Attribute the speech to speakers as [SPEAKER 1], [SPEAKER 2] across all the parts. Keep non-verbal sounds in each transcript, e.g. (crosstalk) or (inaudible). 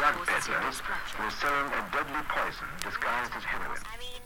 [SPEAKER 1] Drug peddlers who are selling a deadly poison disguised as heroin.
[SPEAKER 2] I mean,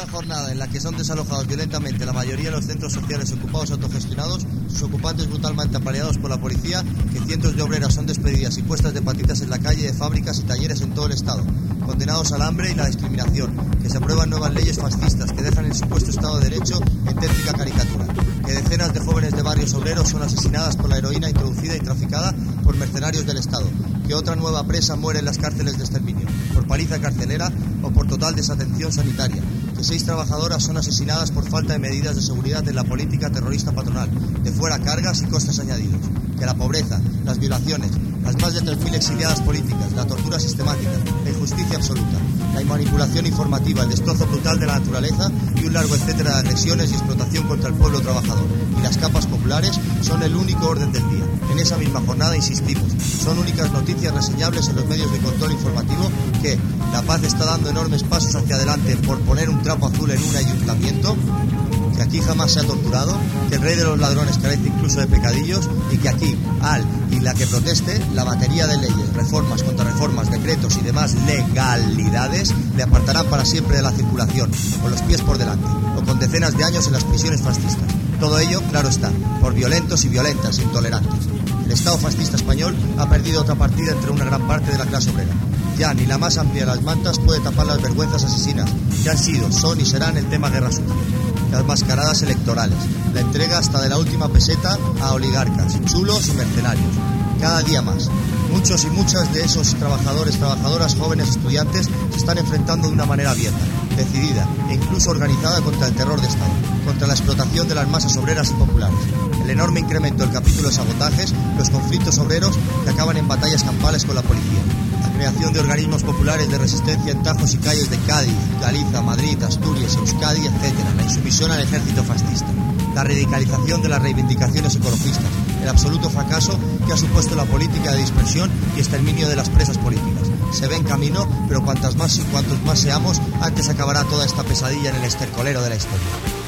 [SPEAKER 3] Misma jornada en la que son desalojados violentamente la mayoría de los centros sociales ocupados autogestionados, sus ocupantes brutalmente apareados por la policía, que cientos de obreras son despedidas y puestas de patitas en la calle de fábricas y talleres en todo el Estado, condenados al hambre y la discriminación, que se aprueban nuevas leyes fascistas que dejan el supuesto Estado de Derecho en tétrica caricatura, que decenas de jóvenes de barrios obreros son asesinadas por la heroína introducida y traficada por mercenarios del Estado, que otra nueva presa muere en las cárceles de exterminio, por paliza carcelera o por total desatención sanitaria, seis trabajadoras son asesinadas por falta de medidas de seguridad en la política terrorista patronal, de fuera cargas y costes añadidos, que la pobreza, las violaciones, las más de 3.000 exiliadas políticas, la tortura sistemática, la injusticia absoluta, la manipulación informativa, el destrozo brutal de la naturaleza y un largo etcétera de agresiones y explotación contra el pueblo trabajador y las capas populares son el único orden del día. En esa misma jornada insistimos, son únicas noticias reseñables en los medios de control informativo que la paz está dando enormes pasos hacia adelante por poner un trapo azul en un ayuntamiento, que aquí jamás se ha torturado, que el rey de los ladrones carece incluso de pecadillos y que aquí, al y la que proteste, la batería de leyes, reformas, contrarreformas, decretos y demás legalidades le apartarán para siempre de la circulación, con los pies por delante, o con decenas de años en las prisiones fascistas. Todo ello, claro está, por violentos y violentas, intolerantes. El Estado fascista español ha perdido otra partida entre una gran parte de la clase obrera. Ya ni la más amplia de las mantas puede tapar las vergüenzas asesinas que han sido, son y serán el tema guerra sucia. Las mascaradas electorales, la entrega hasta de la última peseta a oligarcas, chulos y mercenarios. Cada día más. Muchos y muchas de esos trabajadores, trabajadoras, jóvenes, estudiantes se están enfrentando de una manera abierta, decidida e incluso organizada contra el terror de Estado, contra la explotación de las masas obreras y populares, el enorme incremento del capítulo de sabotajes, los conflictos obreros que acaban en batallas campales con la policía, la creación de organismos populares de resistencia en tajos y calles de Cádiz, Galiza, Madrid, Asturias, Euskadi, etc., la insumisión al ejército fascista, la radicalización de las reivindicaciones ecologistas, el absoluto fracaso que ha supuesto la política de dispersión y exterminio de las presas políticas. Se ve en camino, pero cuantas más y cuantos más seamos, antes acabará toda esta pesadilla en el estercolero de la historia.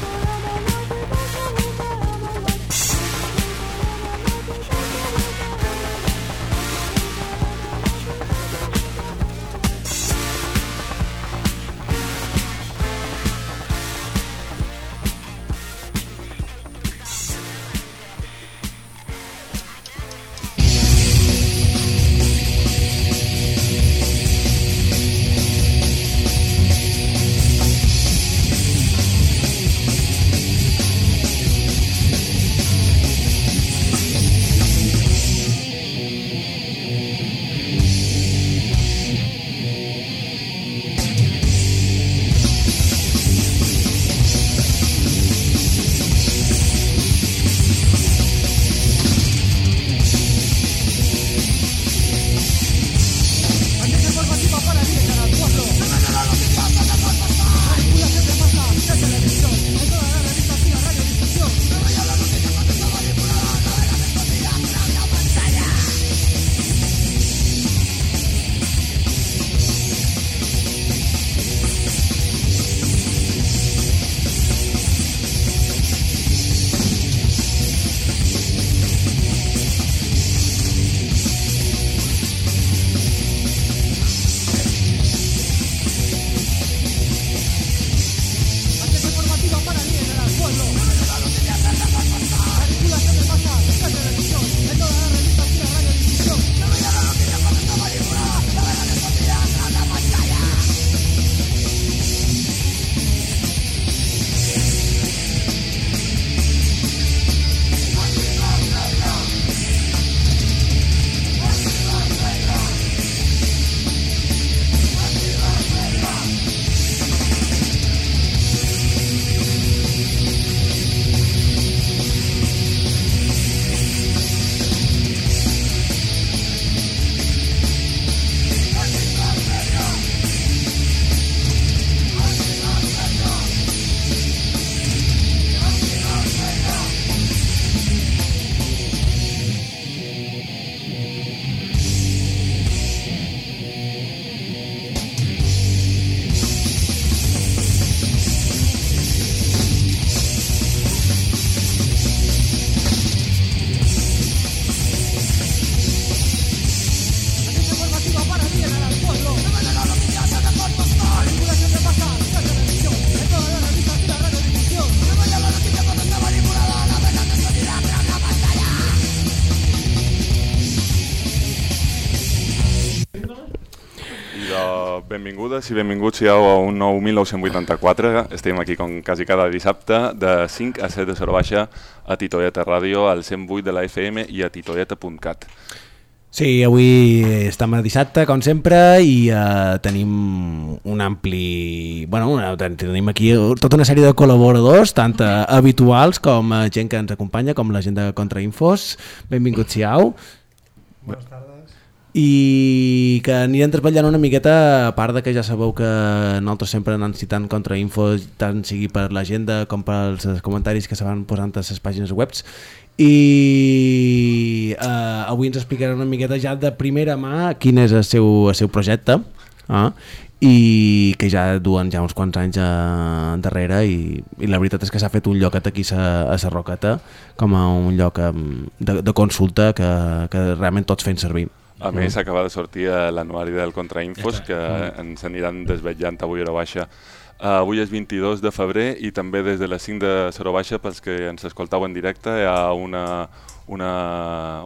[SPEAKER 4] Benvingudes i benvinguts siau a un nou 1984. Estem aquí com quasi cada dissabte de 5 a 7 de Sora Baixa a Titoieta Ràdio, al 108 de la FM i a titoieta.cat.
[SPEAKER 5] Sí, avui estem a dissabte, com sempre, i uh, tenim un ampli... Bueno, una, tenim aquí tota una sèrie de col·laboradors, tant uh, habituals com uh, gent que ens acompanya, com la gent de Contrainfos. Benvinguts, siau.
[SPEAKER 6] Buenas tardes.
[SPEAKER 5] I que anirem treballant una miqueta a part de que ja sabeu que nosaltres sempre anem citant contrainfo tant sigui per l'agenda com pels comentaris que se van posant a les pàgines webs i eh, avui ens explicarà una miqueta ja de primera mà quin és el seu, el seu projecte eh? i que ja duen ja uns quants anys eh, darrere i, i la veritat és que s'ha fet un lloc aquí a, a la Roqueta com a un lloc de, de consulta que, que realment tots fem servir
[SPEAKER 4] A més, acaba de sortir l'anuari del Contrainfos, que ens aniran desvetllant avui hora baixa. Uh, avui és 22 de febrer i també des de les 5 de Sora Baixa, pels que ens escoltau en directe, hi ha una, una,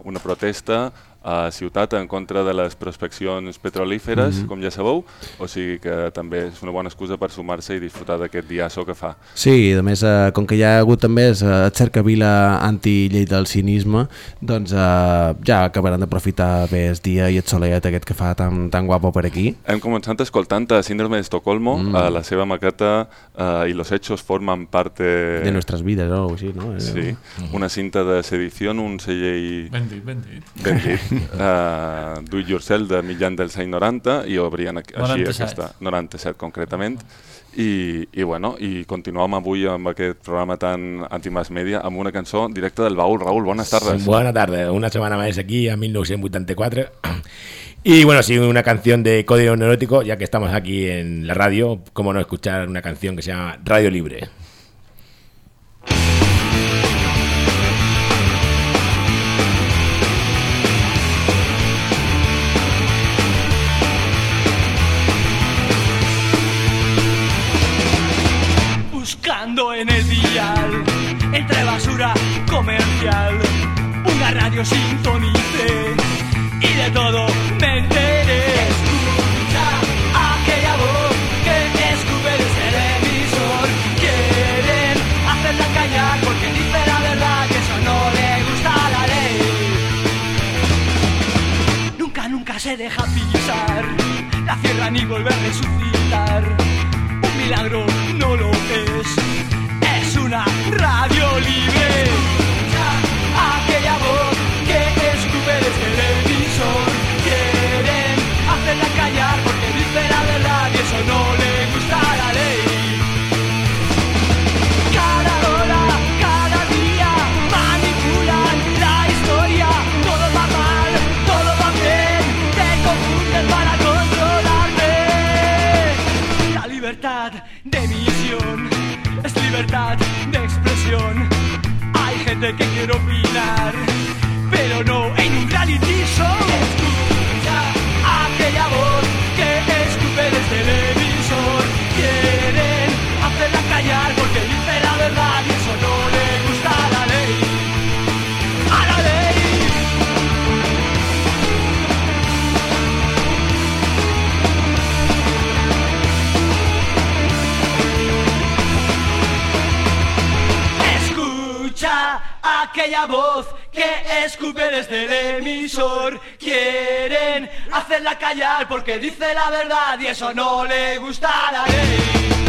[SPEAKER 4] una protesta a Ciutat en contra de les prospeccions petrolíferes, mm -hmm. com ja sabeu, o sigui que també és una bona excusa per sumar-se i disfrutar d'aquest diasso que fa.
[SPEAKER 5] Sí, a més, eh, com que hi ha hagut també el cercavila anti-llei del cinisme, doncs eh, ja acabaran d'aprofitar bé el dia i el soleat aquest que fa tan, tan guapo per aquí.
[SPEAKER 4] Hem començat escoltant a Síndrome de Estocolmo, mm. a la seva maqueta eh, i los hechos forman parte...
[SPEAKER 5] De nuestras vides o així, no?
[SPEAKER 4] Sí, una cinta de sedició, un celler...
[SPEAKER 6] Ben dit, ben dit.
[SPEAKER 4] Ben dit. Uh, (laughs) Do It Yourself de mitjan dels anys 90 i obrien així
[SPEAKER 6] 97.
[SPEAKER 4] aquesta 97 concretament i, i, bueno, i continuem avui amb aquest programa tan anti-mass media amb una cançó directa del Baúl. Raúl, bones tardes.
[SPEAKER 7] Buenas tardes, una semana más aquí a 1984. Y bueno, sí, una canción de código neurótico, ya que estamos aquí en la radio, cómo no escuchar una canción que se llama Radio Libre.
[SPEAKER 8] Una radio sintonice y de todo me enteré. Escucha aquella voz que escupe desde el emisor. Quieren hacerla callar porque dice la verdad que eso no le gusta a la ley. Nunca, nunca se deja pisar, la cierran y vuelve a resucitar. Un milagro no lo es, es una radio libre. Hay gente que quiere opinar, aquella voz que escupe desde el emisor. Quieren hacerla callar porque dice la verdad y eso no le gusta a la ley.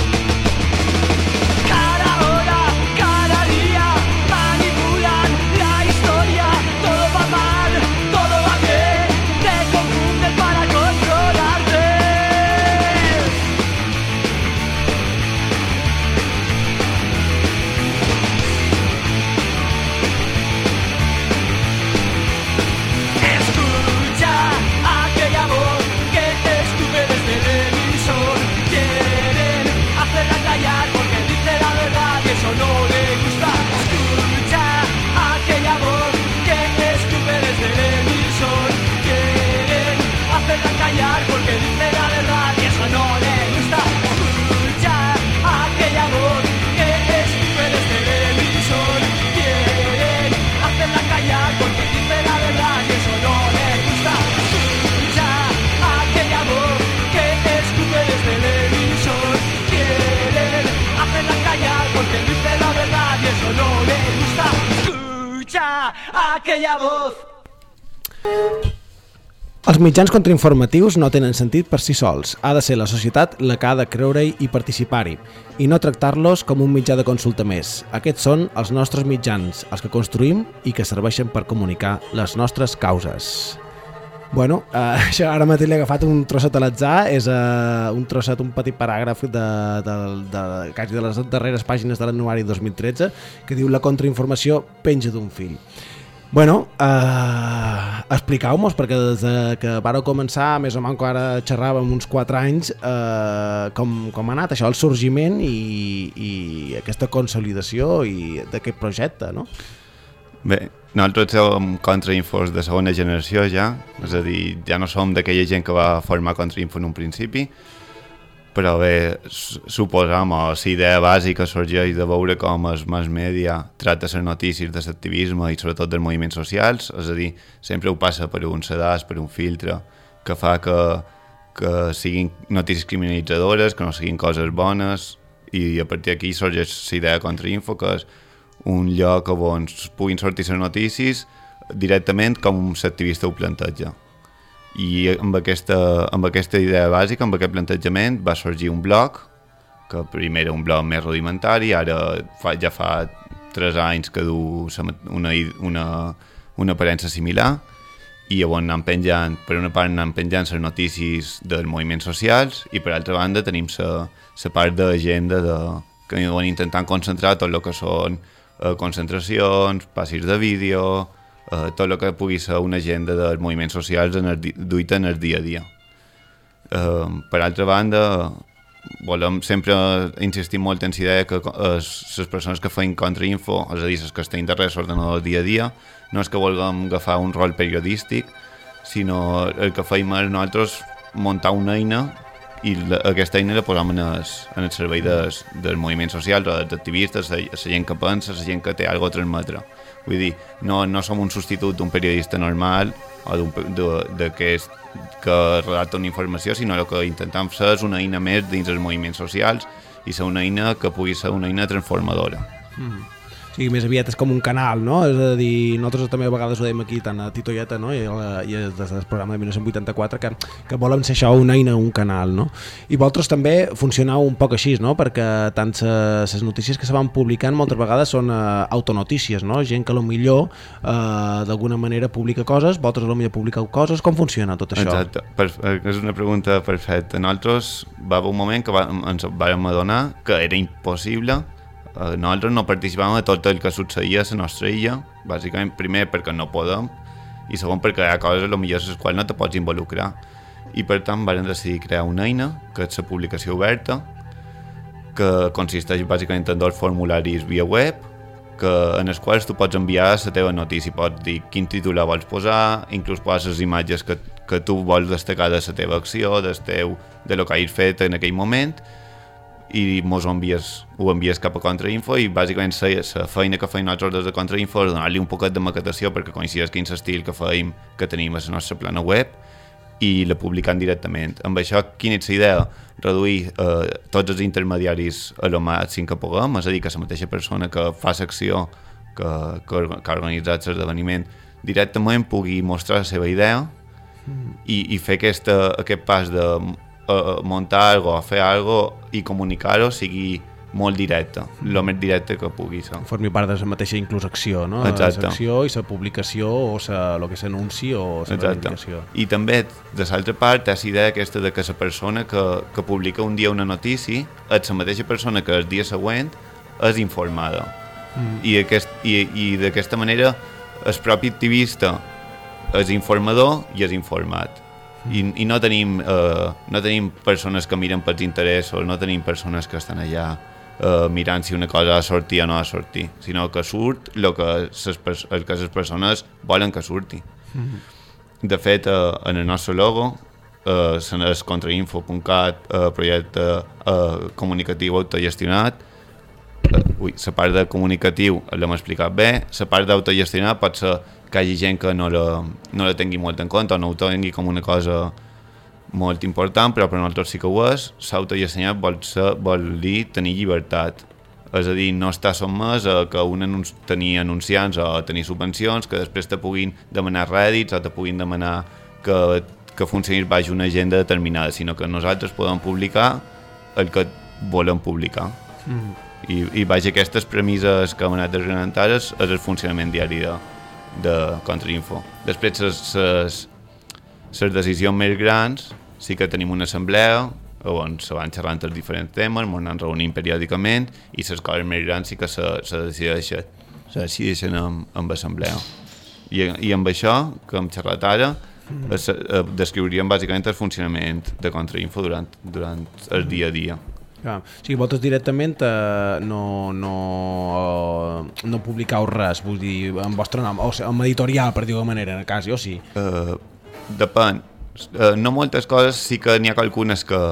[SPEAKER 8] Aquella voz.
[SPEAKER 5] Els mitjans contrainformatius no tenen sentit per si sols. Ha de ser la societat la que ha de creure-hi i participar-hi, i no tractar-los com un mitjà de consulta més. Aquests són els nostres mitjans, els que construïm i que serveixen per comunicar les nostres causes. Bueno, eh, (laughs) això ara mateix l'he agafat un trosset a l'atzar, és eh, un trosset, un petit paràgraf de, de, de, de, quasi de les darreres pàgines de l'anuari 2013 que diu la contrainformació penja d'un fill. Bueno, eh, expliqueu-mos, perquè des de que vareu començar, més o menys ara xerràvem uns 4 anys, eh, com, com ha anat això, el sorgiment i, i aquesta consolidació i d'aquest projecte, no?
[SPEAKER 9] Bé, nosaltres som contrainfos de segona generació ja, és a dir, ja no som d'aquella gent que va formar contrainfo en un principi, però bé, suposam, o la idea bàsica sorgeix de veure com el mass media tracta les notícies de l'activisme i sobretot dels moviments socials, és a dir, sempre ho passa per un sedàs, per un filtre, que fa que, que siguin notícies criminalitzadores, que no siguin coses bones, i a partir d'aquí sorgeix la idea de contrainfo, que és un lloc on puguin sortir les notícies directament com l'activista ho planteja i amb aquesta, amb aquesta idea bàsica, amb aquest plantejament, va sorgir un blog, que primer era un blog més rudimentari, ara fa, ja fa 3 anys que du una, una, una aparença similar, i llavors anem penjant, per una part anem penjant les notícies dels moviments socials i per altra banda tenim la part d'agenda de, que van intentant concentrar tot el que són eh, concentracions, passis de vídeo, eh, tot el que pugui ser una agenda dels moviments socials en el, duita en el dia a dia. Eh, per altra banda, volem sempre insistir molt en la idea que les persones que feien contrainfo, és a dir, les que estan darrere l'ordenador dia a dia, no és que vulguem agafar un rol periodístic, sinó el que feim és nosaltres muntar una eina i la, aquesta eina la posam en el, en el servei dels moviments socials dels activistes, la, la gent que pensa, la gent que té alguna a transmetre. Vull dir, no, no som un substitut d'un periodista normal o d'aquest que redacta una informació, sinó el que intentem fer és una eina més dins els moviments socials i ser una eina que pugui ser una eina transformadora.
[SPEAKER 5] O sigui, més aviat és com un canal, no? És a dir, nosaltres també a vegades ho dèiem aquí, tant a Tito Ieta, no? I, a, i des del programa de 1984, que, que volen ser això una eina, un canal, no? I vosaltres també funcionau un poc així, no? Perquè tant les notícies que se van publicant moltes vegades són eh, autonotícies, no? Gent que millor eh, d'alguna manera publica coses, vosaltres millor publiqueu coses, com funciona tot això?
[SPEAKER 9] Exacte, per, eh, és una pregunta perfecta. Nosaltres va haver un moment que va, ens vam adonar que era impossible nosaltres no participàvem a tot el que succeïa a la nostra illa, bàsicament primer perquè no podem i segon perquè hi ha coses millor les quals no te pots involucrar. I per tant vam decidir crear una eina que és la publicació oberta que consisteix bàsicament en dos formularis via web que, en els quals tu pots enviar la teva notícia, pots dir quin titular vols posar, inclús poses les imatges que, que tu vols destacar de la teva acció, del teu, de lo que hagis fet en aquell moment, i mos ho envies, ho envies cap a Contrainfo i bàsicament la, feina que feim nosaltres des de Contrainfo és donar-li un poquet de maquetació perquè coincideix quin és l'estil que feim, que tenim a la nostra plana web i la publicant directament. Amb això, quina és la idea? Reduir eh, tots els intermediaris a lo màxim que puguem, és a dir, que la mateixa persona que fa l'acció, que, que, que ha organitzat l'esdeveniment, directament pugui mostrar la seva idea i, i fer aquesta, aquest pas de uh, muntar algo, fer algo i comunicar-ho sigui molt directe, el més directe que pugui ser.
[SPEAKER 5] Formi part de la mateixa inclús acció, no?
[SPEAKER 9] Exacte.
[SPEAKER 5] L'acció i la publicació o sa, el que s'anunci o la reivindicació.
[SPEAKER 9] I també, de l'altra part, la idea aquesta de que la persona que, que publica un dia una notícia és la mateixa persona que el dia següent és informada.
[SPEAKER 5] Mm.
[SPEAKER 9] I, aquest, i, i d'aquesta manera el propi activista és informador i és informat. I, i no, tenim, eh, no tenim persones que miren pels interessos, no tenim persones que estan allà eh, mirant si una cosa ha sortir o no ha sortir, sinó que surt el que les, persones volen que surti. De fet, eh, en el nostre logo, eh, el contrainfo.cat, eh, projecte eh, comunicatiu autogestionat, eh, ui, la part de comunicatiu l'hem explicat bé, la part d'autogestionat pot ser que hi hagi gent que no la, no la tingui molt en compte o no ho tingui com una cosa molt important, però per nosaltres sí que ho és. S'autogestionat vol, ser, vol dir tenir llibertat. És a dir, no està sotmès a que un anunci, tenir anunciants o tenir subvencions que després te puguin demanar rèdits o te puguin demanar que, que funcionis baix una agenda determinada, sinó que nosaltres podem publicar el que volem publicar.
[SPEAKER 5] Mm.
[SPEAKER 9] I, i vaja, aquestes premisses que hem anat desgranant ara és el funcionament diari de, de Contrainfo. Després, les, decisions més grans, sí que tenim una assemblea on se van xerrant els diferents temes, ens anem reunint periòdicament i les coses més grans sí que se, se decideixen, se decideixen amb, amb assemblea. I, I amb això, que hem xerrat ara, es, eh, descriuríem bàsicament el funcionament de Contrainfo durant, durant el dia a dia.
[SPEAKER 5] Clar. O sigui, vosaltres directament eh, no, no, eh, no publicau res, vull dir, en vostre nom, o sigui, amb editorial, per dir-ho manera, cas, jo sí.
[SPEAKER 9] Uh, depèn. Uh, no moltes coses, sí que n'hi ha algunes que,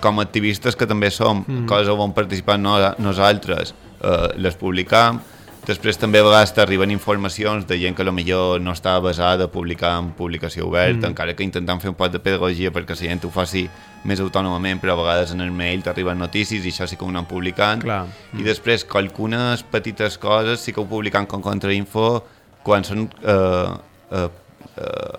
[SPEAKER 9] com a activistes que també som, mm. coses on participant no, nosaltres, uh, les publicam. Després també a vegades t'arriben informacions de gent que millor no està basada a publicar en publicació oberta, mm. encara que intentant fer un poc de pedagogia perquè la gent ho faci més autònomament, però a vegades en el mail t'arriben notícies i això sí que ho anem publicant.
[SPEAKER 5] Clar.
[SPEAKER 9] I després, que algunes petites coses sí que ho publicant com contrainfo quan són eh, eh, eh,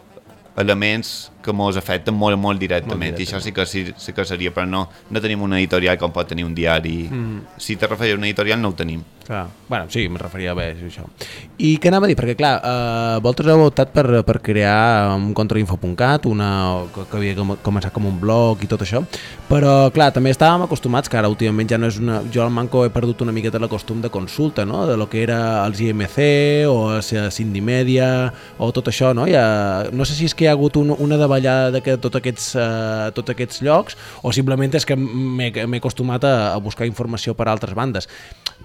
[SPEAKER 9] elements que mos afecten molt, molt directament,
[SPEAKER 5] Molt
[SPEAKER 9] i això sí que, sí, sí que seria, però no, no tenim una editorial com pot tenir un diari.
[SPEAKER 5] Mm.
[SPEAKER 9] Si te referia a una editorial, no ho tenim.
[SPEAKER 5] Clar. Bueno, sí, em referia bé, és això. I què anava a dir? Perquè, clar, eh, vosaltres heu optat per, per crear un contrainfo.cat, una que, havia com- començat com un blog i tot això, però, clar, també estàvem acostumats, que ara últimament ja no és una... Jo al Manco he perdut una miqueta la costum de consulta, no?, de lo que era els IMC o els Cindy Media o tot això, no? Ja, no sé si és que hi ha hagut un, una davallada de que tots aquests, uh, tots aquests llocs o simplement és que m'he acostumat a, a buscar informació per altres bandes.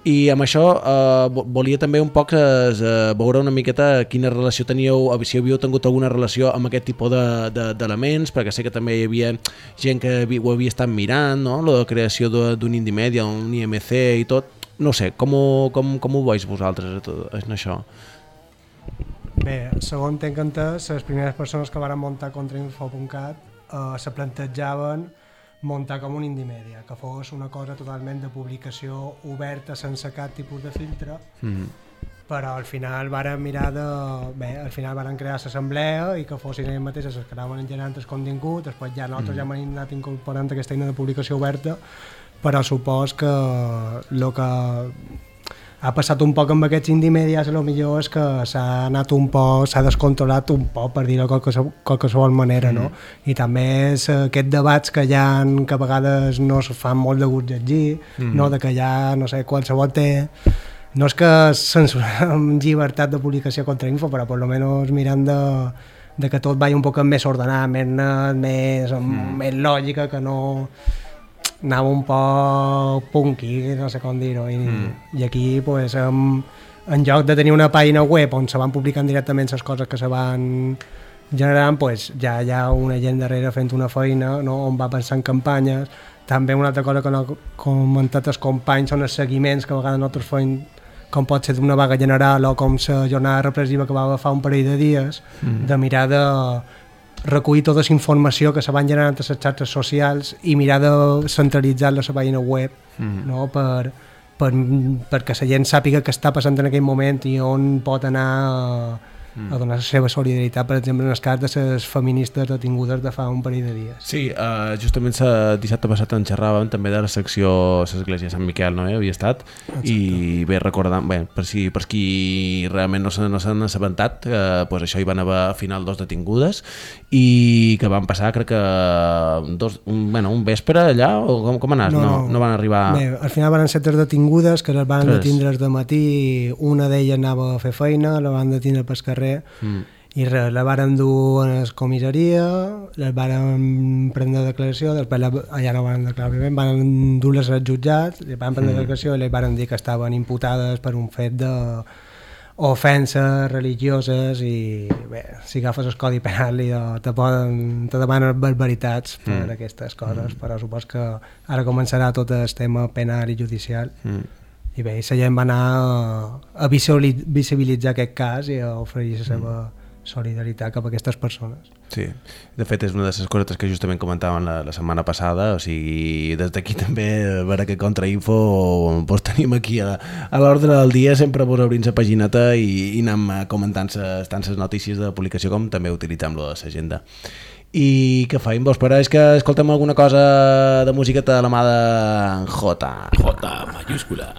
[SPEAKER 5] I amb això eh, vo- volia també un poc eh, eh, veure una miqueta quina relació teníeu, si havíeu tingut alguna relació amb aquest tipus de- de- d'elements, perquè sé que també hi havia gent que ho havia estat mirant, no? la creació de- d'un indie media, un IMC i tot. No sé, com ho, com, com ho veus vosaltres en això?
[SPEAKER 6] Bé, segon tenc entès, les primeres persones que van muntar contrainfo.cat eh, se plantejaven muntar com un indie media, que fos una cosa totalment de publicació oberta sense cap tipus de filtre,
[SPEAKER 5] Mm.
[SPEAKER 6] però al final varen mirar de... Bé, al final varen crear l'assemblea i que fossin ells mateixes els que anaven generant el contingut, després ja nosaltres
[SPEAKER 5] Mm.
[SPEAKER 6] ja hem anat incorporant aquesta eina de publicació oberta, però supos que el que ha passat un poc amb aquests indie medias, lo millor és que s'ha anat un poc, s'ha descontrolat un poc, per dir-ho de qualque- qualsevol manera, no? I també és eh, aquests debats que hi ha, que a vegades no es fan molt de gust llegir,
[SPEAKER 5] Mm.
[SPEAKER 6] no? de que hi ha, no sé, qualsevol té... No és que censurem (laughs) llibertat de publicació contra info, però per lo menos mirant de, de que tot vagi un poc més ordenat, més net, més, amb
[SPEAKER 5] Mm.
[SPEAKER 6] més lògica, que no anava un poc punky, no sé com dir-ho, i,
[SPEAKER 5] Mm.
[SPEAKER 6] i aquí pues, en, en lloc de tenir una pàgina web on se van publicant directament les coses que se van generant, pues, ja hi ha una gent darrere fent una feina no? on va pensar en campanyes. També una altra cosa que no comentat els companys són els seguiments que a vegades nosaltres fem com pot ser d'una vaga general o com la jornada repressiva que va agafar un parell de dies,
[SPEAKER 5] Mm.
[SPEAKER 6] de mirar de recollir tota la informació que se van generant a les xarxes socials i mirar de centralitzar la seva pàgina web
[SPEAKER 5] Mm.
[SPEAKER 6] no? per, per, perquè la gent sàpiga què està passant en aquell moment i on pot anar a, a donar la seva solidaritat, per exemple, en el cas de les feministes detingudes de fa un parell de dies.
[SPEAKER 5] Sí, uh, justament sa, dissabte passat en xerràvem també de la secció l'Església de Sant Miquel, no? Eh? havia estat, i bé, recordant, bé, per, si, per qui realment no s'han no assabentat, eh, pues això hi van haver a final dos detingudes i que van passar, crec que dos, un, bueno, un vespre allà, o com, com anàs? No, no, no van arribar...
[SPEAKER 6] Bé, al final van ser tres detingudes que les van
[SPEAKER 5] Tres.
[SPEAKER 6] detindre de matí una d'elles anava a fer feina, la van detindre pel carrer
[SPEAKER 5] Mm.
[SPEAKER 6] i res, la varen dur a la comissaria, les varen prendre declaració, després la, allà no van declarar, òbviament, van dur-les al jutjat, les van prendre
[SPEAKER 5] Mm.
[SPEAKER 6] declaració i les varen dir que estaven imputades per un fet de ofenses religioses i bé, si agafes el codi penal i te, poden, te demanen barbaritats per
[SPEAKER 5] Mm.
[SPEAKER 6] aquestes coses, però supos que ara començarà tot el tema penal i judicial
[SPEAKER 5] Mm.
[SPEAKER 6] i bé, la gent va anar a, a visibilitzar, aquest cas i a oferir la seva, solidaritat cap a aquestes persones.
[SPEAKER 5] Sí, de fet és una de les coses que justament comentàvem la, la setmana passada, o sigui, des d'aquí també a veure que Contrainfo pues, tenim aquí a, a l'ordre del dia sempre vos obrim la pagineta i, i anem eh, comentant ses, tant les notícies de publicació com també utilitzem l'agenda. I què faim? Vos pareix que escoltem alguna cosa de musiqueta de la mà de J?
[SPEAKER 7] J mayúscula.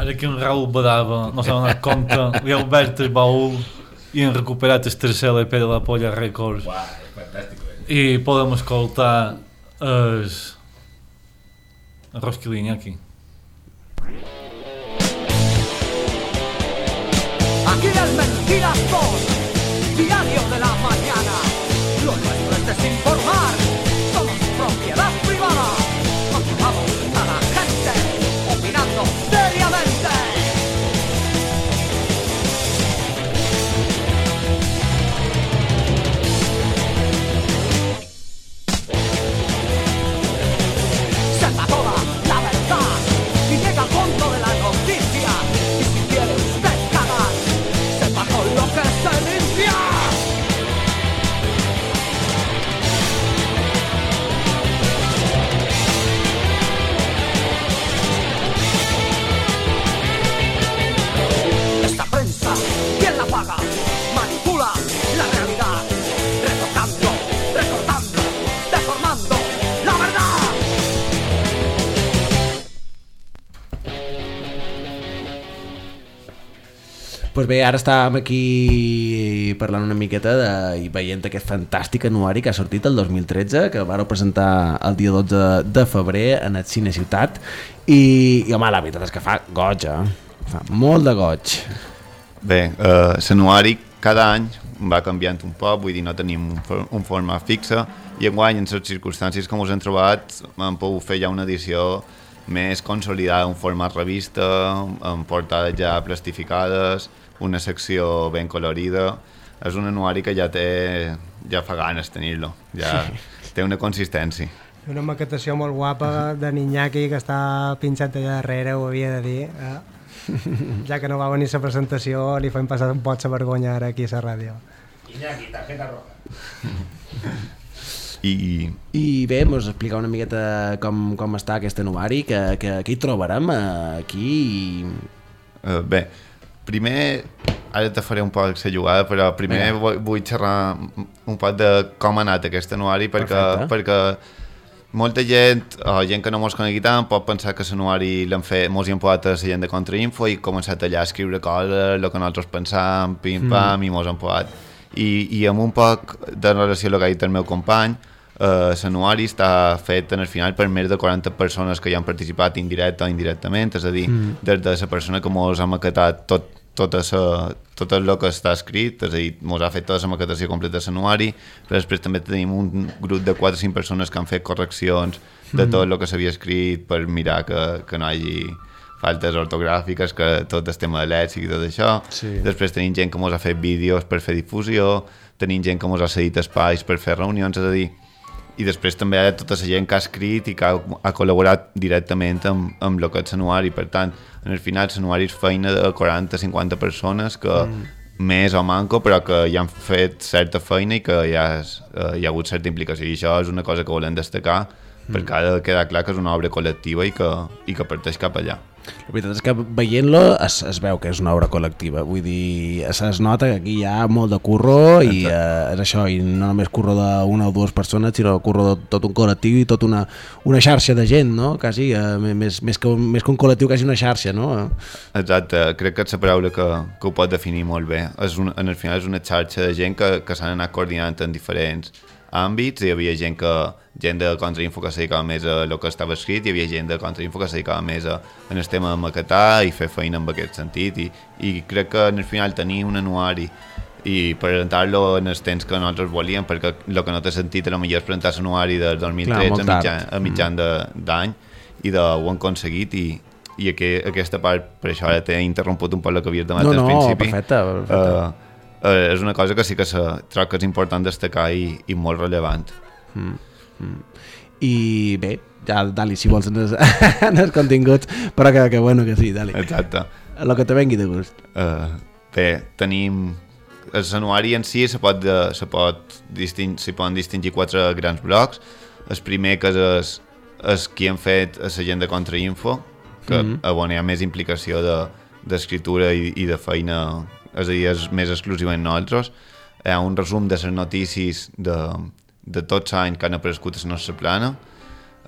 [SPEAKER 10] Ara que en Raül Badava no s'ha donat compte, li ha obert el baúl i han recuperat el tercer LP de la Polla Records.
[SPEAKER 7] Uau, és fantàstic. eh?
[SPEAKER 10] I podem escoltar el... el Roskilde aquí.
[SPEAKER 8] Aquí el Mentiras 2, diario de la mañana.
[SPEAKER 5] Pues bé, ara estàvem aquí parlant una miqueta de, i veient aquest fantàstic anuari que ha sortit el 2013, que vau presentar el dia 12 de febrer en el Cine Ciutat i, i home, la veritat és que fa goig, eh? Fa molt de goig.
[SPEAKER 9] Bé, eh, l'anuari cada any va canviant un poc, vull dir, no tenim un, for un format fixe, i enguany, en les circumstàncies com us hem trobat, hem pogut fer ja una edició més consolidada, un format revista, amb portades ja plastificades, una secció ben colorida. És un anuari que ja té, ja fa ganes tenir-lo, ja té una consistència.
[SPEAKER 6] Una maquetació molt guapa de Niñaki que està pinxat allà darrere, ho havia de dir. Eh? Ja que no va venir la presentació, li fem passar un pot de vergonya ara aquí a la ràdio.
[SPEAKER 7] Iñaki, tarjeta roja.
[SPEAKER 9] I,
[SPEAKER 5] I bé, mos explicar una miqueta com, com està aquest anuari, que, que, que hi trobarem eh, aquí i...
[SPEAKER 9] Uh, bé, primer, ara te faré un poc la jugada, però primer
[SPEAKER 5] Vinga.
[SPEAKER 9] vull, vull xerrar un poc de com ha anat aquest anuari, perquè,
[SPEAKER 5] Perfecte.
[SPEAKER 9] perquè molta gent, o gent que no mos conegui tant, pot pensar que l'anuari l'hem fet, mos hi hem posat a la gent de Contrainfo i començat allà a escriure coses, el que nosaltres pensàvem, pim-pam, mm. i mos hem posat. I, I amb un poc de relació a el que ha dit el meu company, eh, l'anuari està fet en el final per més de 40 persones que hi han participat indirecte o indirectament, és a dir,
[SPEAKER 5] mm.
[SPEAKER 9] des de la persona que mos ha maquetat tot, tota sa, tot el que està escrit, és a dir, mos ha fet tota la maquetació completa de l'anuari, però després també tenim un grup de 4 o 5 persones que han fet correccions de
[SPEAKER 5] Mhm.
[SPEAKER 9] tot el que s'havia escrit per mirar que, que no hi hagi faltes ortogràfiques, que tot el tema de lèxic i tot això.
[SPEAKER 5] Sí.
[SPEAKER 9] Després tenim gent que mos ha fet vídeos per fer difusió, tenim gent que mos ha cedit espais per fer reunions, és a dir, i després també hi ha tota la gent que ha escrit i que ha, ha col·laborat directament amb, amb el que és l'anuari. Per tant, en el final l'anuari és feina de 40-50 persones que mm. més o manco, però que ja han fet certa feina i que ja és, eh, hi ha hagut certa implicació. I això és una cosa que volem destacar mm. perquè ha de quedar clar que és una obra col·lectiva i que, i que parteix cap allà.
[SPEAKER 5] La veritat és que veient-lo es, es veu que és una obra col·lectiva, vull dir, es, nota que aquí hi ha molt de curro i eh, és això, i no només curro d'una o dues persones, sinó curro de tot un col·lectiu i tota una, una xarxa de gent, no? Quasi, eh, més, més, que un, més que un col·lectiu, quasi una xarxa, no?
[SPEAKER 9] Exacte, crec que és la paraula que, que ho pot definir molt bé. És un, en el final és una xarxa de gent que, que s'han anat coordinant en diferents àmbits, hi havia gent que gent de Contrainfo que se dedicava més a el que estava escrit, hi havia gent de Contrainfo que se dedicava més a, en el tema de maquetar i fer feina en aquest sentit i, i crec que en el final tenir un anuari i presentar-lo en els temps que nosaltres volíem perquè el que no té sentit era millor és presentar l'anuari del 2013
[SPEAKER 5] Clar,
[SPEAKER 9] a mitjan, a mitjan de- d'any i de, ho han aconseguit i, i aquí, aquesta part, per això ara t'he interromput un poc el que havies demanat
[SPEAKER 5] No,
[SPEAKER 9] al
[SPEAKER 5] no,
[SPEAKER 9] principi.
[SPEAKER 5] perfecte, perfecte.
[SPEAKER 9] Uh, uh, és una cosa que sí que se, trob que és important destacar i, i molt rellevant.
[SPEAKER 5] Mm, mm. I bé, ja, Dali, si vols en els, (laughs) en els continguts, però que, que bueno que sí, Dali.
[SPEAKER 9] Exacte.
[SPEAKER 5] El que te vengui de gust.
[SPEAKER 9] Uh, bé, tenim el anuari en si se pot, de, se pot disting, s'hi poden distingir quatre grans blocs. El primer que és, és qui han fet la gent de Contrainfo, que mm -hmm. on hi ha més implicació de- d'escriptura de, i, i de feina, és a dir, és més exclusivament nosaltres. Hi ha un resum de les notícies de, de tots anys que han aparegut a la nostra plana.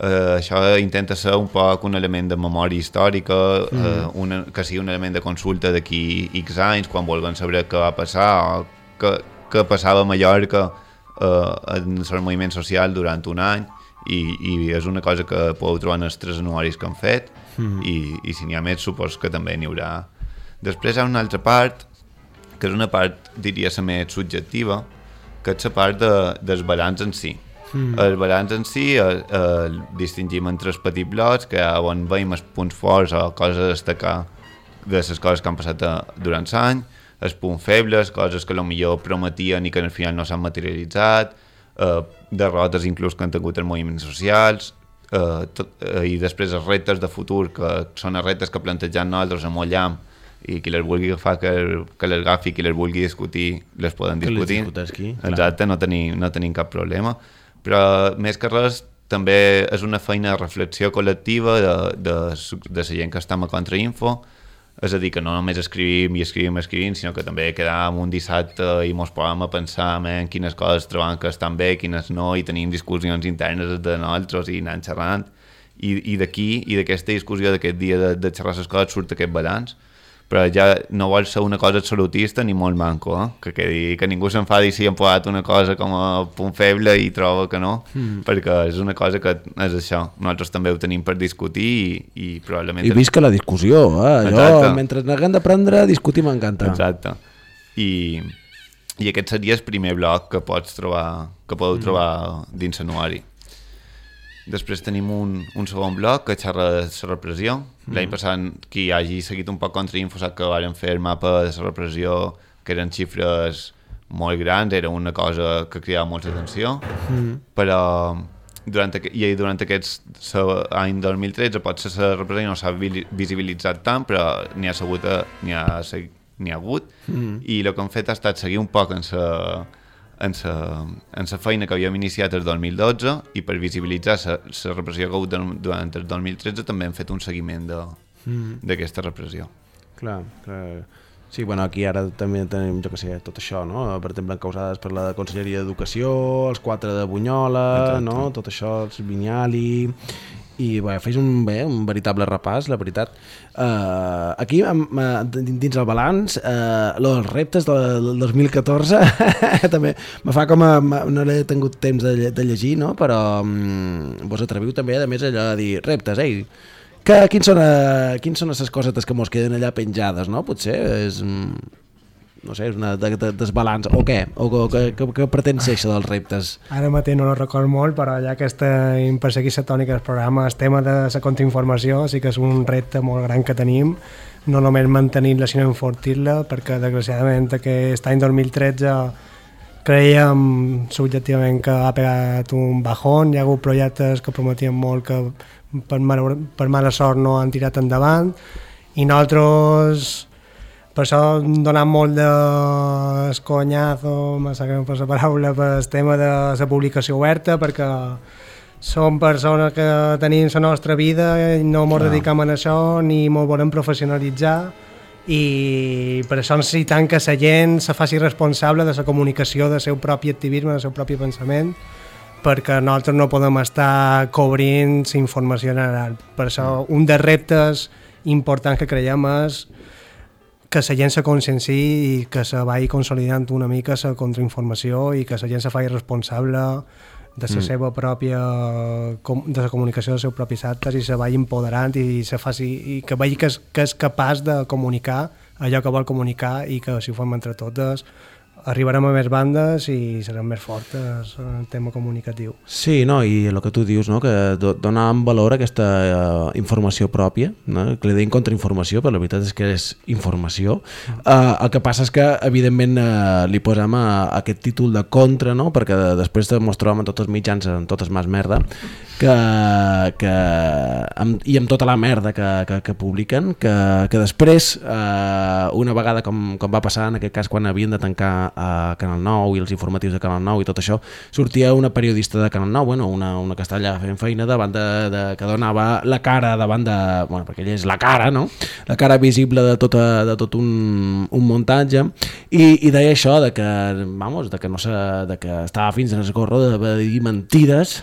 [SPEAKER 9] Uh, això intenta ser un poc un element de memòria històrica, mm. uh, una, que sigui un element de consulta d'aquí X anys, quan vulguem saber què va passar o què, què passava a Mallorca uh, en el moviment social durant un any i, i és una cosa que podeu trobar en els tres anuaris que han fet
[SPEAKER 5] Mhm.
[SPEAKER 9] i, i si n'hi ha més supos que també n'hi haurà. Després hi ha una altra part que és una part, diria, la més subjectiva, que és la part de, del balanç en si.
[SPEAKER 5] Mm.
[SPEAKER 9] El balanç en si el, el distingim en tres petits blocs, que on veiem els punts forts o coses a destacar de les coses que han passat a, durant l'any, els punts febles, coses que millor prometien i que al final no s'han materialitzat, eh, derrotes inclús que han tingut els moviments socials, eh, tot, eh, i després els reptes de futur, que són els reptes que plantegem nosaltres amb Ollam, i qui les vulgui agafar que, que les agafi, qui les vulgui discutir les poden
[SPEAKER 5] Que les
[SPEAKER 9] discutir
[SPEAKER 5] clar.
[SPEAKER 9] exacte, no tenim, no tenim cap problema però més que res també és una feina de reflexió col·lectiva de, de, de la gent que estem a Contrainfo és a dir, que no només escrivim i escrivim, escrivim, sinó que també quedam un dissabte i mos posem a pensar en quines coses trobam que estan bé, quines no, i tenim discussions internes de nosaltres i anant xerrant. I, i d'aquí, i d'aquesta discussió d'aquest dia de, de xerrar les coses, surt aquest balanç però ja no vol ser una cosa absolutista ni molt manco, eh? que, quedi, que ningú s'enfadi si hem posat una cosa com a punt feble i troba que no,
[SPEAKER 5] Mm.
[SPEAKER 9] perquè és una cosa que és això, nosaltres també ho tenim per discutir i, i probablement...
[SPEAKER 5] I visca la discussió, eh? allò,
[SPEAKER 9] Exacte.
[SPEAKER 5] mentre n'haguem d'aprendre, discutir m'encanta.
[SPEAKER 9] Exacte. I, I aquest seria el primer bloc que pots trobar, que podeu
[SPEAKER 5] Mm.
[SPEAKER 9] trobar dins l'anuari. Després tenim un, un segon bloc que xerra de la repressió.
[SPEAKER 5] Mm.
[SPEAKER 9] L'any passat, qui hagi seguit un poc contra Info sap que varen fer el mapa de la repressió, que eren xifres molt grans, era una cosa que cridava molta atenció,
[SPEAKER 5] Mm.
[SPEAKER 9] però durant, i durant aquests any 2013 potser la repressió no s'ha vi- visibilitzat tant, però n'hi ha, segut, n'hi ha, ha hagut,
[SPEAKER 5] Mm.
[SPEAKER 9] i el que han fet ha estat seguir un poc en la en sa, en sa feina que havíem iniciat el 2012 i per visibilitzar la repressió que ha hagut durant el 2013 també hem fet un seguiment de-
[SPEAKER 5] Mm.
[SPEAKER 9] d'aquesta repressió.
[SPEAKER 5] Clar, clar. Sí, bueno, aquí ara també tenim, jo que sé, tot això, no? Per exemple, encausades per la Conselleria d'Educació, els quatre de Bunyola,
[SPEAKER 9] Exacte.
[SPEAKER 5] no? Tot això, els Vinyali... I bé, fes un, bé, un veritable repàs, la veritat. Uh, aquí, amb, uh, dins el balanç, uh, els reptes del, del 2014 (laughs) també me fa com a... No l'he tingut temps de, de llegir, no? Però um, vos atreviu també, a més, allò de dir reptes, ei, que, són, uh, quins són les cosetes que mos queden allà penjades, no? Potser és... mm, No sé, és una de, de, desbalanç, o què? O, o què, què, què pretén ser això dels reptes?
[SPEAKER 6] Ara mateix no ho record molt, però ja que seguir la tònica del programa, el tema de la contrainformació sí que és un repte molt gran que tenim, no només mantenir-la sinó enfortir-la, perquè desgraciadament aquest any 2013 creiem subjectivament que ha pegat un bajón, hi ha hagut projectes que prometien molt que per, mal, per mala sort no han tirat endavant i nosaltres per això hem donat molt d'esconyazo, me sap per la paraula, per el tema de la publicació oberta, perquè som persones que tenim la nostra vida i no ens dedicam a això ni ens volem professionalitzar i per això necessitem que la gent se faci responsable de la comunicació del seu propi activisme, del seu propi pensament perquè nosaltres no podem estar cobrint la informació general. Per això un dels reptes importants que creiem és que la gent se conscienciï i que se vagi consolidant una mica la contrainformació i que la gent se faci responsable de la
[SPEAKER 5] Mm.
[SPEAKER 6] seva pròpia de la comunicació dels seus propis actes i se vagi empoderant i, se faci, i que vegi que és, que és capaç de comunicar allò que vol comunicar i que si ho fem entre totes arribarem a més bandes i serem més fortes en el tema comunicatiu.
[SPEAKER 5] Sí, no, i el que tu dius, no, que do- dona en valor aquesta uh, informació pròpia, no? que li deim contrainformació, però la veritat és que és informació. Uh, el que passa és que, evidentment, uh, li posem uh, aquest títol de contra, no? perquè de, després de mostrar en tots els mitjans, en totes més merda, que, que amb, i amb tota la merda que, que, que publiquen, que, que després, uh, una vegada com, com va passar en aquest cas quan havien de tancar a Canal 9 i els informatius de Canal 9 i tot això, sortia una periodista de Canal 9, bueno, una, una que està allà fent feina davant de, de, que donava la cara davant de... Bueno, perquè ella és la cara, no? La cara visible de, tota, de tot un, un muntatge i, i deia això de que, vamos, de que, no se, de que estava fins en esgorro de, de dir mentides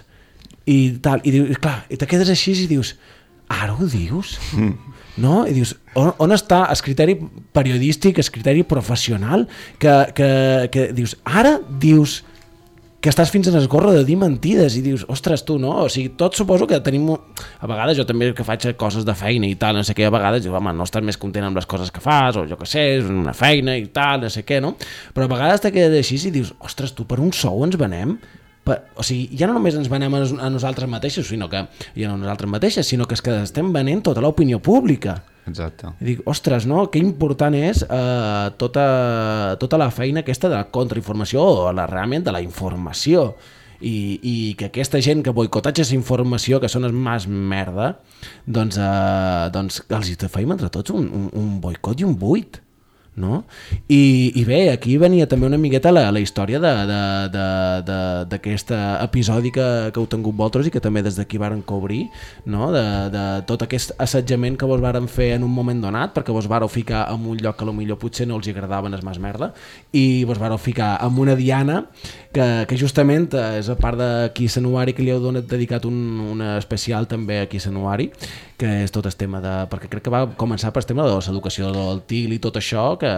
[SPEAKER 5] i tal, i dius, clar, i te quedes així i dius, ara ho dius? Mm. No? I dius, on, on està el criteri periodístic, el criteri professional, que, que, que dius, ara dius que estàs fins en esgorro de dir mentides i dius, ostres, tu, no? O sigui, tots suposo que tenim... A vegades jo també que faig coses de feina i tal, no sé què, a vegades dius, home, no estàs més content amb les coses que fas, o jo que sé, és una feina i tal, no sé què, no? Però a vegades te quedes així i dius, ostres, tu, per un sou ens venem? Per, o sigui, ja no només ens venem a, a nosaltres mateixos, sinó que, ja no a nosaltres mateixes, sinó que és que estem venent tota l'opinió pública.
[SPEAKER 9] Exacte.
[SPEAKER 5] I dic, ostres, no? Que important és eh, tota, tota la feina aquesta de la contrainformació o la, realment de la informació i, i que aquesta gent que boicotatge aquesta informació, que són els més merda, doncs, eh, doncs els hi feim entre tots un, un, un boicot i un buit no? I, i bé, aquí venia també una miqueta la, la història d'aquest episodi que, que heu tingut vosaltres i que també des d'aquí varen cobrir no? de, de tot aquest assetjament que vos varen fer en un moment donat perquè vos vareu ficar en un lloc que potser potser no els hi agradaven es més merda i vos vareu ficar amb una diana que, que justament eh, és a part d'aquí a Sanuari que li heu donat dedicat un, una especial també aquí a Sanuari que és tot el tema de... perquè crec que va començar per el tema de l'educació del TIL i tot això que,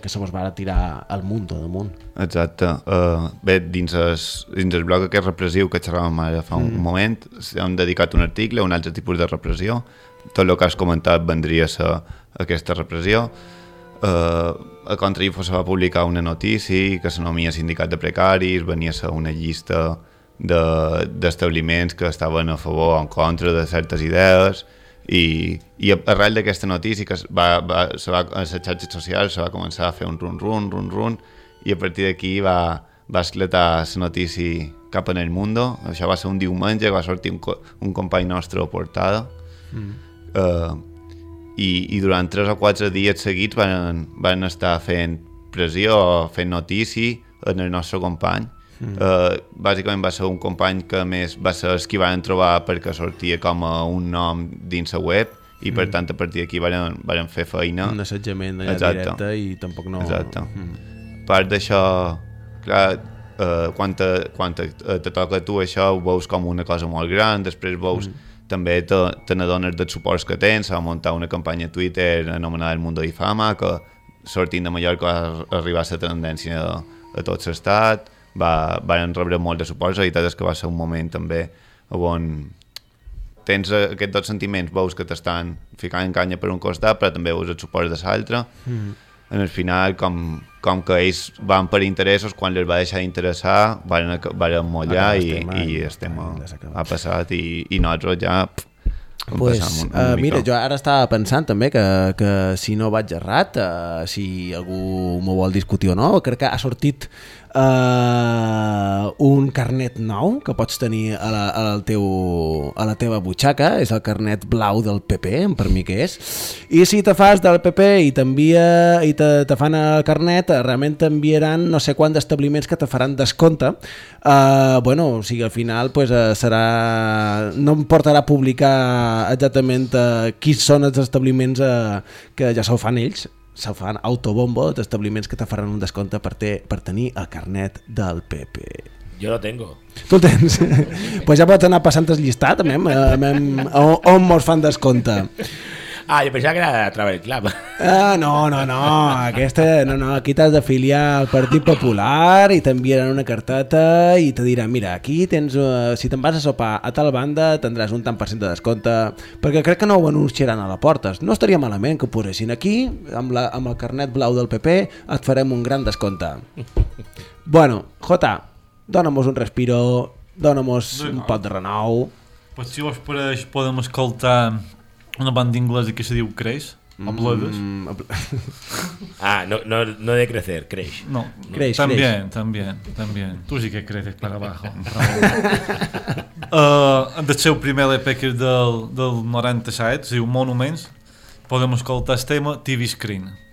[SPEAKER 5] que se mos va tirar al munt damunt.
[SPEAKER 9] Exacte. Uh, bé, dins el, dins el bloc aquest repressiu que xerràvem ara fa un
[SPEAKER 5] Mm.
[SPEAKER 9] moment, hem dedicat un article a un altre tipus de repressió. Tot el que has comentat vendria a ser aquesta repressió. Uh, a Contrainfo se va publicar una notícia que s'anomia Sindicat de Precaris, venia a ser una llista de- d'establiments de, que estaven a favor o en contra de certes idees i, i arrel d'aquesta notícia que es va, va, se va, a les xarxes socials se va començar a fer un run-run, run-run i a partir d'aquí va, va esclatar la notícia cap en el mundo. Això va ser un diumenge que va sortir un, co un company nostre a portada.
[SPEAKER 5] Mm.
[SPEAKER 9] uh, i, i durant 3 o 4 dies seguits van, van estar fent pressió fent notícia en el nostre company
[SPEAKER 5] Mm.
[SPEAKER 9] Uh, bàsicament va ser un company que a més va ser el que van trobar perquè sortia com a un nom dins la web i per
[SPEAKER 5] Mm.
[SPEAKER 9] tant a partir d'aquí van, van fer feina
[SPEAKER 5] Un assetjament allà
[SPEAKER 9] Exacte.
[SPEAKER 5] directe i tampoc no...
[SPEAKER 9] Exacte.
[SPEAKER 5] Mm.
[SPEAKER 9] part d'això clar, uh, quan, te, quan te, eh, te toca a tu això ho veus com una cosa molt gran després veus també te, te n'adones dels suports que tens, va muntar una campanya a Twitter anomenada El Mundo y Fama que sortint de Mallorca va arribar a la tendència a, a tot l'estat va, van rebre molt de suports la veritat és que va ser un moment també on tens aquests dos sentiments, veus que t'estan ficant en canya per un costat, però també veus el suport de l'altre.
[SPEAKER 5] Mhm.
[SPEAKER 9] En el final, com, com que ells van per interessos, quan els va deixar d'interessar, van, van mollar i, i tema ha passat i, i nosaltres ja pff,
[SPEAKER 5] Pues,
[SPEAKER 9] un,
[SPEAKER 5] uh, mira, jo ara estava pensant també que, que si no vaig errat, uh, si algú m'ho vol discutir o no, crec que ha sortit uh, un carnet nou que pots tenir a la, a, la teu, a la teva butxaca, és el carnet blau del PP, per mi que és, i si te fas del PP i t'envia i te, te fan el carnet, eh, realment t'enviaran no sé quants establiments que te faran descompte, uh, bueno, o sigui, al final pues, uh, serà... no em portarà a publicar exactament uh, quins són els establiments uh, que ja se'l fan ells, se'l fan autobombo d'establiments que te faran un descompte per, te, per tenir el carnet del PP.
[SPEAKER 7] Yo lo tengo.
[SPEAKER 5] Tu el tens? (laughs) pues ja pots anar passant el llistat, mem, eh, mem, on, on mos fan descompte.
[SPEAKER 7] Ah, yo pensaba que era Travel Club.
[SPEAKER 5] Ah, no, no, no, aquesta, no, no, aquí t'has d'afiliar al Partit Popular i t'enviaran una carteta i te diran, mira, aquí tens, uh, si te'n vas a sopar a tal banda tindràs un tant per cent de descompte, perquè crec que no ho anunciaran a la porta. No estaria malament que ho posessin aquí, amb, la, amb el carnet blau del PP, et farem un gran descompte. Bueno, Jota, dóna-mos un respiro, dóna-mos un pot de renou.
[SPEAKER 10] Pues si vos pareix podem escoltar una banda inglesa que se diu Creix, o Bledes.
[SPEAKER 5] Mm, (laughs)
[SPEAKER 7] Ah, no, no, no de crecer, creix.
[SPEAKER 10] No,
[SPEAKER 5] Creix,
[SPEAKER 10] también, también, también. Tú sí que creces para abajo. (laughs) uh, del seu primer LP que és del, del 97, es diu Monuments, podem escoltar el tema TV Screen.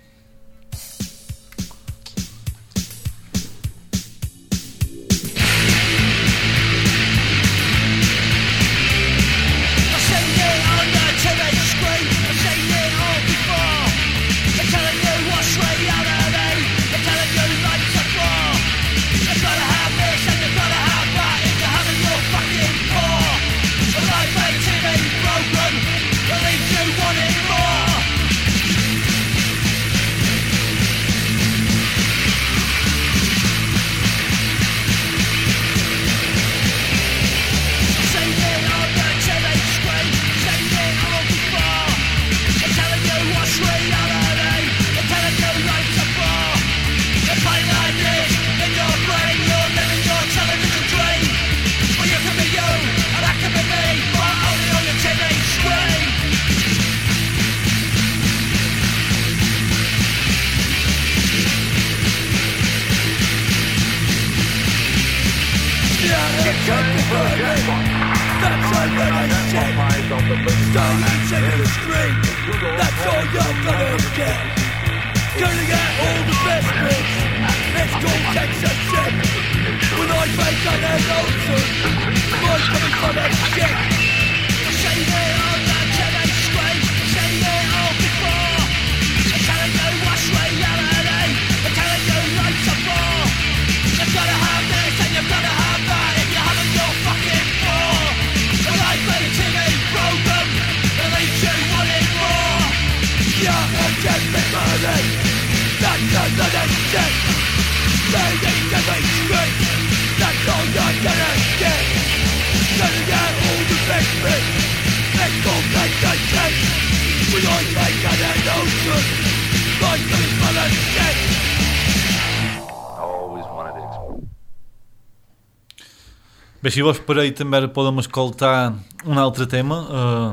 [SPEAKER 10] Si vos per ahí també podem escoltar un altre tema eh,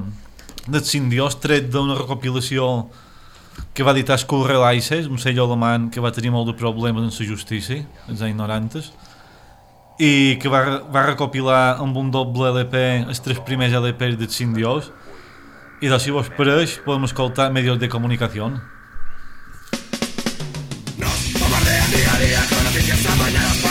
[SPEAKER 10] del Sindiós tret d'una recopilació que va editar Skull Relices, un sell alemany que va tenir molt de problemes en la justícia, els anys 90 i que va, va recopilar amb un doble LP els tres primers LPs del Sindiós i doncs si vos pareix podem escoltar medios de comunicació.
[SPEAKER 8] Si tú piensas que no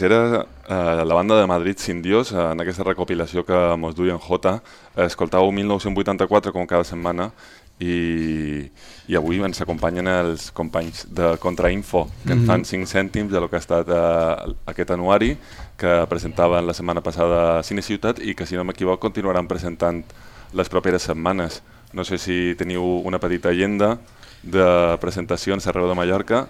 [SPEAKER 4] Pues era eh, la banda de Madrid Sin Dios, eh, en aquesta recopilació que mos duia en J. Escoltàveu 1984 com cada setmana i, i avui ens acompanyen els companys de Contrainfo, que en
[SPEAKER 5] Mhm.
[SPEAKER 4] fan 5 cèntims de lo que ha estat eh, aquest anuari que presentaven la setmana passada a Cine Ciutat i que, si no m'equivoc, continuaran presentant les properes setmanes. No sé si teniu una petita agenda de presentacions arreu de Mallorca.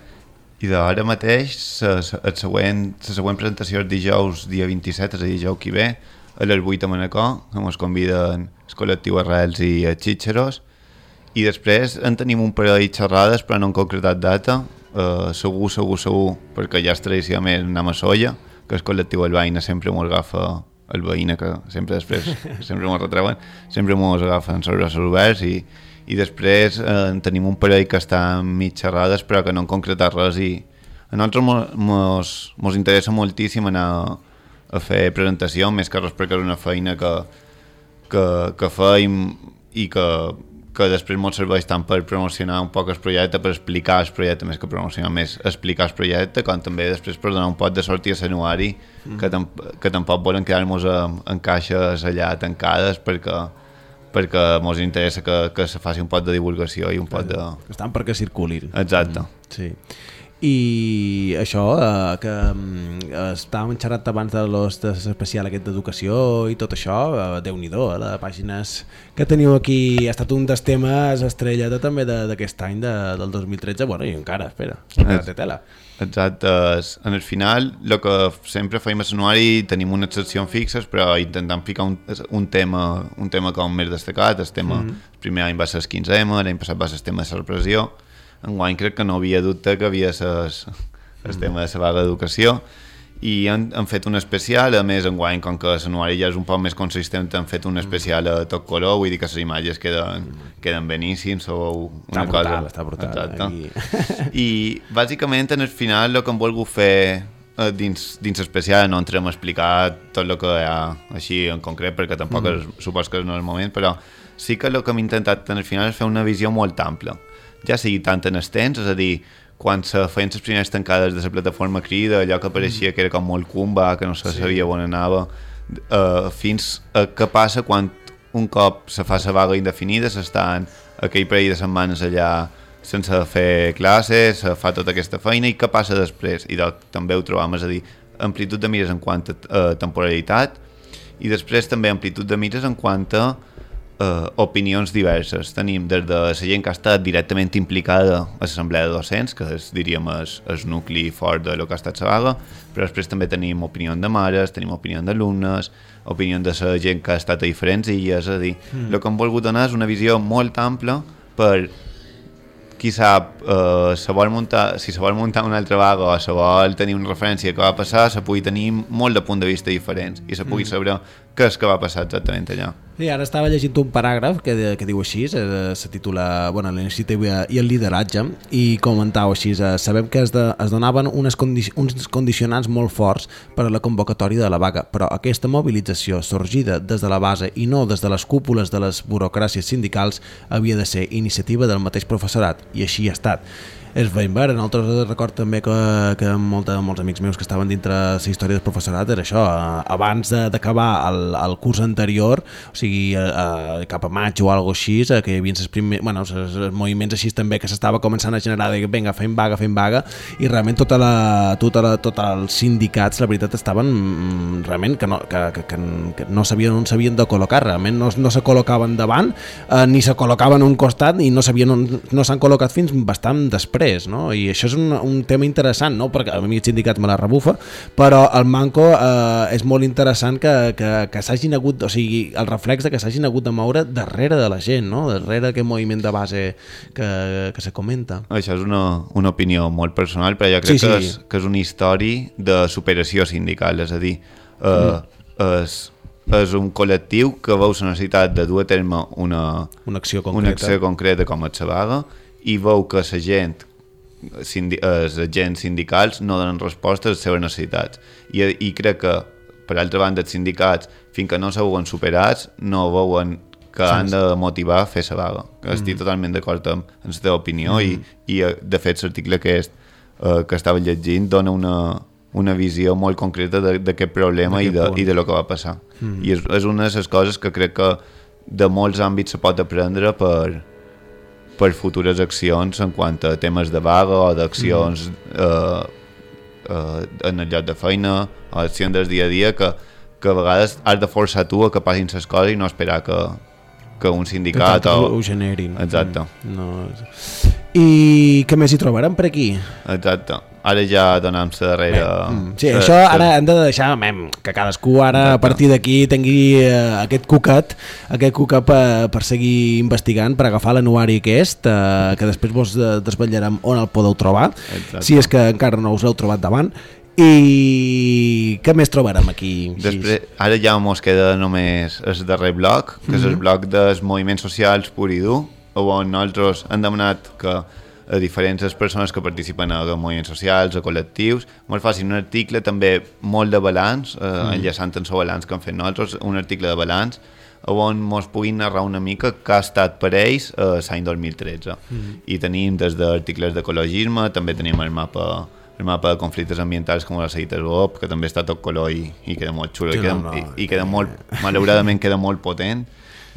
[SPEAKER 9] I d'ara mateix, la, següent, la següent presentació és dijous, dia 27, és a dir, dijous que ve, a les 8 a Manacor, que ens conviden el col·lectiu Arrels i els Xitxeros, i després en tenim un parell de xerrades, però no han concretat data, uh, segur, segur, segur, perquè ja és tradició més anar a Solla, que el col·lectiu El Veïna sempre m'ho agafa el veïna que sempre després sempre m'ho retreuen, sempre m'ho agafen els braços oberts i, i després eh, en tenim un parell que estan mig xerrades però que no han concretat res i a nosaltres mo- mos, mos interessa moltíssim anar a fer presentació més que res perquè és una feina que, que, que feim i que, que després ens serveix tant per promocionar un poc el projecte, per explicar el projecte més que promocionar, més explicar el projecte, com també després per donar un pot de sortir a l'anuari,
[SPEAKER 5] Mm.
[SPEAKER 9] que, tam que tampoc volen quedar-nos en, en caixes allà tancades perquè perquè ens interessa que, que se faci un pot de divulgació i un pot de...
[SPEAKER 5] Que estan perquè circulin.
[SPEAKER 9] Exacte.
[SPEAKER 5] Sí. I això, eh, que mm, estàvem xerrant abans de l'os especial aquest d'educació i tot això, eh, déu-n'hi-do, eh, les pàgines que teniu aquí ha estat un dels temes estrella de, també de- d'aquest any, de, del 2013, bueno, i encara, espera, encara té tela.
[SPEAKER 9] Exacte, en el final el que sempre feim a l'anuari tenim unes seccions fixes però intentem ficar un, un tema un tema com més destacat el tema,
[SPEAKER 5] Mhm.
[SPEAKER 9] el primer any va ser el 15M l'any passat va ser el tema de la repressió enguany crec que no havia dubte que havia ses, el tema de la vaga d'educació i han, han fet un especial, a més enguany com que l'anuari ja és un poc més consistent han fet un especial a tot color, vull dir que les imatges queden, queden beníssims o
[SPEAKER 5] Està
[SPEAKER 9] una
[SPEAKER 5] brutal,
[SPEAKER 9] cosa
[SPEAKER 5] està brutal,
[SPEAKER 9] Exacte.
[SPEAKER 5] aquí. (laughs)
[SPEAKER 9] i bàsicament en el final el que hem volgut fer eh, dins, dins especial no entrem a explicar tot el que hi ha així en concret perquè tampoc
[SPEAKER 5] Mm.
[SPEAKER 9] mm. és, supos que no és el moment però sí que el que hem intentat en el final és fer una visió molt ampla ja sigui tant en el temps, és a dir quan se feien les primeres tancades de la plataforma Crida, allò que pareixia que era com molt cumba, que no se
[SPEAKER 5] Sí.
[SPEAKER 9] sabia on anava, uh, fins a què passa quan un cop se fa la vaga indefinida, s'estan aquell parell de setmanes allà sense fer classes, se fa tota aquesta feina i què passa després? I doncs, també ho trobam, és a dir, amplitud de mires en quant a uh, temporalitat i després també amplitud de mires en quant a uh, opinions diverses. Tenim des de la gent que ha estat directament implicada a l'assemblea de docents, que és, diríem, el, el nucli fort de lo que ha estat la vaga, però després també tenim opinió de mares, tenim opinió d'alumnes, opinió de la gent que ha estat a diferents illes, és a dir,
[SPEAKER 5] Mm.
[SPEAKER 9] el que hem volgut donar és una visió molt ampla per qui sap, eh, se vol muntar, si se vol muntar una altra vaga o se vol tenir una referència que va passar, se pugui tenir molt de punt de vista diferents i se pugui
[SPEAKER 5] Mm.
[SPEAKER 9] saber què és que va passar exactament allà.
[SPEAKER 5] Sí, ara estava llegint un paràgraf que, que diu així, eh, se titula bueno, la iniciativa i el lideratge, i comentau així, eh, sabem que es, de, es donaven unes condi uns condicionants molt forts per a la convocatòria de la vaga, però aquesta mobilització sorgida des de la base i no des de les cúpules de les burocràcies sindicals havia de ser iniciativa del mateix professorat, i així ha estat. És ben ver, nosaltres record també que, que molta, molts amics meus que estaven dintre la història del professorat era això, eh, abans d'acabar el, el curs anterior, o sigui, eh, eh, cap a maig o alguna així, que hi havia els, primers, bueno, els, els moviments així també que s'estava començant a generar de vinga, fem vaga, fem vaga, i realment tota la, tota la, tots els sindicats, la veritat, estaven mm, realment que no, que, que, que, que no sabien on s'havien de col·locar, realment no, no se col·locaven davant, eh, ni se col·locaven a un costat, i no sabien no s'han col·locat fins bastant després, no? I això és un, un tema interessant, no? Perquè a mi el sindicat me la rebufa, però el manco eh, és molt interessant que, que, que s'hagin hagut, o sigui, el reflex de que s'hagin hagut de moure darrere de la gent, no? Darrere aquest moviment de base que, que se comenta.
[SPEAKER 9] Això és una, una opinió molt personal, però jo crec
[SPEAKER 5] Sí,
[SPEAKER 9] que,
[SPEAKER 5] sí.
[SPEAKER 9] és, que és una història de superació sindical, és a dir, eh, és, és un col·lectiu que veu la necessitat de dur a terme una,
[SPEAKER 5] Una acció
[SPEAKER 9] una
[SPEAKER 5] concreta.
[SPEAKER 9] acció concreta com és la vaga i veu que la gent sindi els agents sindicals no donen resposta a les seves necessitats i, i crec que per altra banda els sindicats fins que no se veuen superats no veuen que
[SPEAKER 5] Sí.
[SPEAKER 9] han de motivar a fer la vaga
[SPEAKER 5] Mm.
[SPEAKER 9] estic totalment d'acord amb, amb la teva opinió
[SPEAKER 5] Mm.
[SPEAKER 9] i, i eh, de fet l'article aquest eh, que estava llegint dona una, una visió molt concreta de- d'aquest problema i de,
[SPEAKER 5] punt.
[SPEAKER 9] i de lo que va passar
[SPEAKER 5] Mm.
[SPEAKER 9] i és, és una de les coses que crec que de molts àmbits se pot aprendre per, per futures accions en quant a temes de vaga o d'accions
[SPEAKER 5] Mm.
[SPEAKER 9] eh, eh, en el lloc de feina o accions del dia a dia que, que a vegades has de forçar tu a que passin les coses i no esperar que, que un sindicat
[SPEAKER 5] Que
[SPEAKER 9] o...
[SPEAKER 5] ho generin.
[SPEAKER 9] Exacte.
[SPEAKER 5] Mm, No, I què més hi trobarem per aquí?
[SPEAKER 9] Exacte. Ara ja donem la darrera...
[SPEAKER 5] Mm, Sí,
[SPEAKER 9] la-
[SPEAKER 5] això
[SPEAKER 9] la-
[SPEAKER 5] ara hem de deixar mem, que cadascú ara a partir d'aquí tingui eh, aquest cucat, aquest cucat per, per seguir investigant, per agafar l'anuari aquest, eh, que després vos eh, desvetllarem on el podeu trobar,
[SPEAKER 9] Exacte.
[SPEAKER 5] si és que encara no us l'heu trobat davant. I què més trobarem aquí?
[SPEAKER 9] Després, ara ja mos queda només el darrer bloc, que és el
[SPEAKER 5] Mhm.
[SPEAKER 9] bloc dels moviments socials pur i dur, on nosaltres hem demanat que a diferents persones que participen a moviments socials, a col·lectius, ens facin un article també molt de balanç, eh,
[SPEAKER 5] Mhm.
[SPEAKER 9] enllaçant en el balanç que hem fet nosaltres, un article de balanç, on ens puguin narrar una mica què ha estat per ells eh, l'any 2013.
[SPEAKER 5] Mhm.
[SPEAKER 9] I tenim des d'articles d'ecologisme, també tenim el mapa el mapa de conflictes ambientals com la Cites Bob, que també està tot color i, i queda molt xulo, i, queda,
[SPEAKER 5] no, no,
[SPEAKER 9] i, i queda molt, malauradament queda molt potent.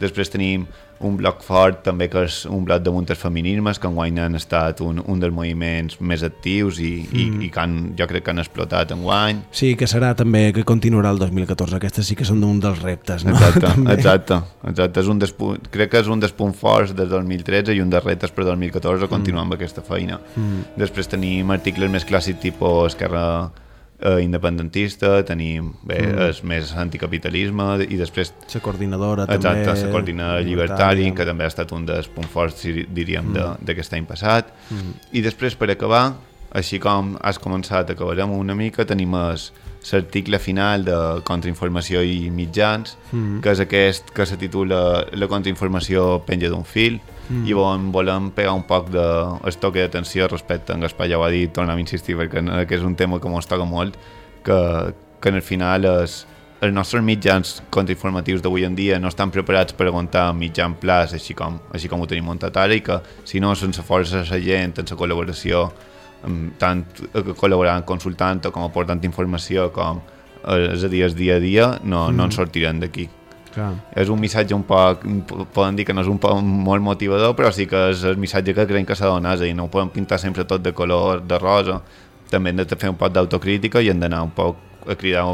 [SPEAKER 9] Després tenim un bloc fort també que és un bloc de muntes feminismes que enguany han estat un, un dels moviments més actius i, i,
[SPEAKER 5] Mm.
[SPEAKER 9] i que han, jo crec que han explotat enguany
[SPEAKER 5] Sí, que serà també que continuarà el 2014. Aquestes sí que són un dels reptes, no?
[SPEAKER 9] Exacte, (laughs) exacte, exacte. És un dels, pu- crec que és un dels punts forts del 2013 i un dels reptes per 2014 continuar amb aquesta feina.
[SPEAKER 5] Mm.
[SPEAKER 9] Després tenim articles més clàssics tipus Esquerra eh, independentista, tenim bé,
[SPEAKER 5] Mm.
[SPEAKER 9] és més anticapitalisme i després
[SPEAKER 5] La coordinadora
[SPEAKER 9] Exacte,
[SPEAKER 5] també.
[SPEAKER 9] la coordinadora llibertari, que també ha estat un dels punts forts, diríem,
[SPEAKER 5] Mm.
[SPEAKER 9] de- d'aquest any passat.
[SPEAKER 5] Mm.
[SPEAKER 9] I després, per acabar, així com has començat, acabarem una mica, tenim l'article final de contrainformació i mitjans,
[SPEAKER 5] Mm.
[SPEAKER 9] que és aquest que se titula La contrainformació penja d'un fil,
[SPEAKER 5] Mm.
[SPEAKER 9] i on volem pegar un poc de el toque d'atenció respecte, en Gaspar ja ho ha dit, tornem a insistir, perquè que és un tema que ens toca molt, que, que en el final és, els nostres mitjans contrainformatius d'avui en dia no estan preparats per aguantar a mitjan plaç així com, així com ho tenim muntat ara i que si no sense força de la gent, sense col·laboració amb tant eh, col·laborant, consultant com aportant informació com eh, és a dir, el dia a dia no, mm. no en sortirem d'aquí
[SPEAKER 5] Clar.
[SPEAKER 9] és un missatge un poc, poden dir que no és un poc molt motivador, però sí que és el missatge que creiem que s'ha a dir, no ho podem pintar sempre tot de color de rosa, també hem de fer un poc d'autocrítica i hem d'anar un poc a cridar,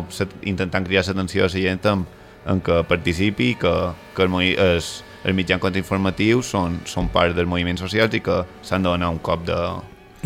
[SPEAKER 9] intentant cridar l'atenció a la gent en, en què participi, que, que el, els, els mitjans contrainformatius són, són part dels moviments socials i que s'han de donar un cop de,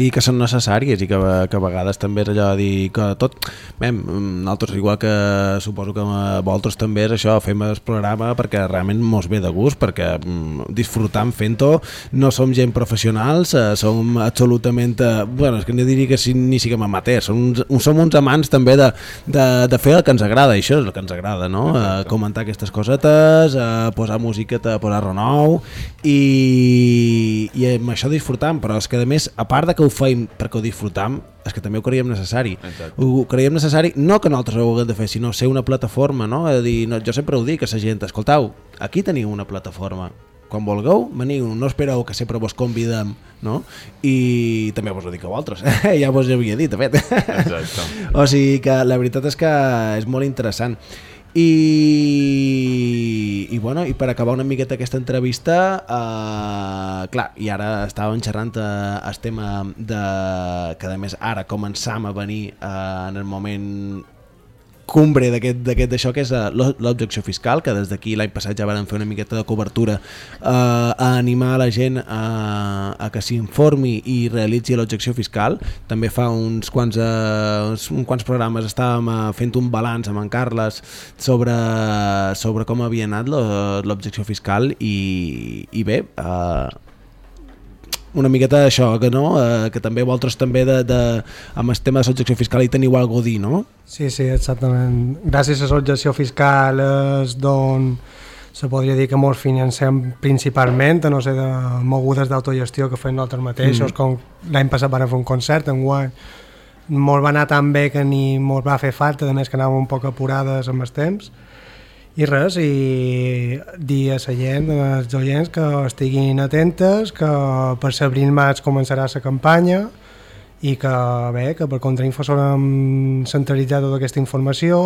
[SPEAKER 5] i que són necessàries i que, que a vegades també és allò de dir que tot, bem, nosaltres igual que suposo que a vosaltres també és això, fem el programa perquè realment mos ve de gust, perquè mm, disfrutam fent-ho, no som gent professionals, eh, som absolutament eh, bueno, és que no diria que si, ni siguem amateurs som uns, som uns amants també de, de, de fer el que ens agrada, i això és el que ens agrada no? Eh, comentar aquestes cosetes eh, posar musiqueta, posar renou i, i amb això disfrutam, però és que a més, a part de que ho feim perquè ho disfrutam, és que també ho creiem necessari.
[SPEAKER 9] Exacte.
[SPEAKER 5] Ho creiem necessari, no que nosaltres ho haguem de fer, sinó ser una plataforma, no? És a dir, no, jo sempre ho dic a la gent, escoltau, aquí teniu una plataforma, quan vulgueu, veniu, no espereu que sempre vos convidem, no? I també vos ho dic a vosaltres, (laughs) ja vos ho havia dit, de fet.
[SPEAKER 9] Exacte. (laughs)
[SPEAKER 5] o sigui que la veritat és que és molt interessant. I, i, bueno, i per acabar una miqueta aquesta entrevista eh, clar, i ara estàvem xerrant eh, el tema de que a més ara començam a venir eh, en el moment cumbre d'aquest d'això que és eh, l'o- l'objecció fiscal, que des d'aquí l'any passat ja van fer una miqueta de cobertura eh, a animar la gent a, a que s'informi i realitzi l'objecció fiscal. També fa uns quants, eh, uns, quants programes estàvem eh, fent un balanç amb en Carles sobre, sobre com havia anat lo- l'objecció fiscal i, i bé, eh, una miqueta d'això, que no? Eh, que també vosaltres també de, de, amb el tema de l'objecció fiscal hi teniu alguna a dir, no?
[SPEAKER 6] Sí, sí, exactament. Gràcies a l'objecció fiscal és d'on se podria dir que molts financem principalment, a no sé, de mogudes d'autogestió que fem nosaltres mateixos,
[SPEAKER 5] Mm.
[SPEAKER 6] com l'any passat vam fer un concert, en guany molt va anar tan bé que ni molt va fer falta, a més que anàvem un poc apurades amb els temps, i res, i dir a la gent, als oients, que estiguin atentes, que per l'abril maig començarà la campanya i que bé, que per Contrainfo s'haurem centralitzat tota aquesta informació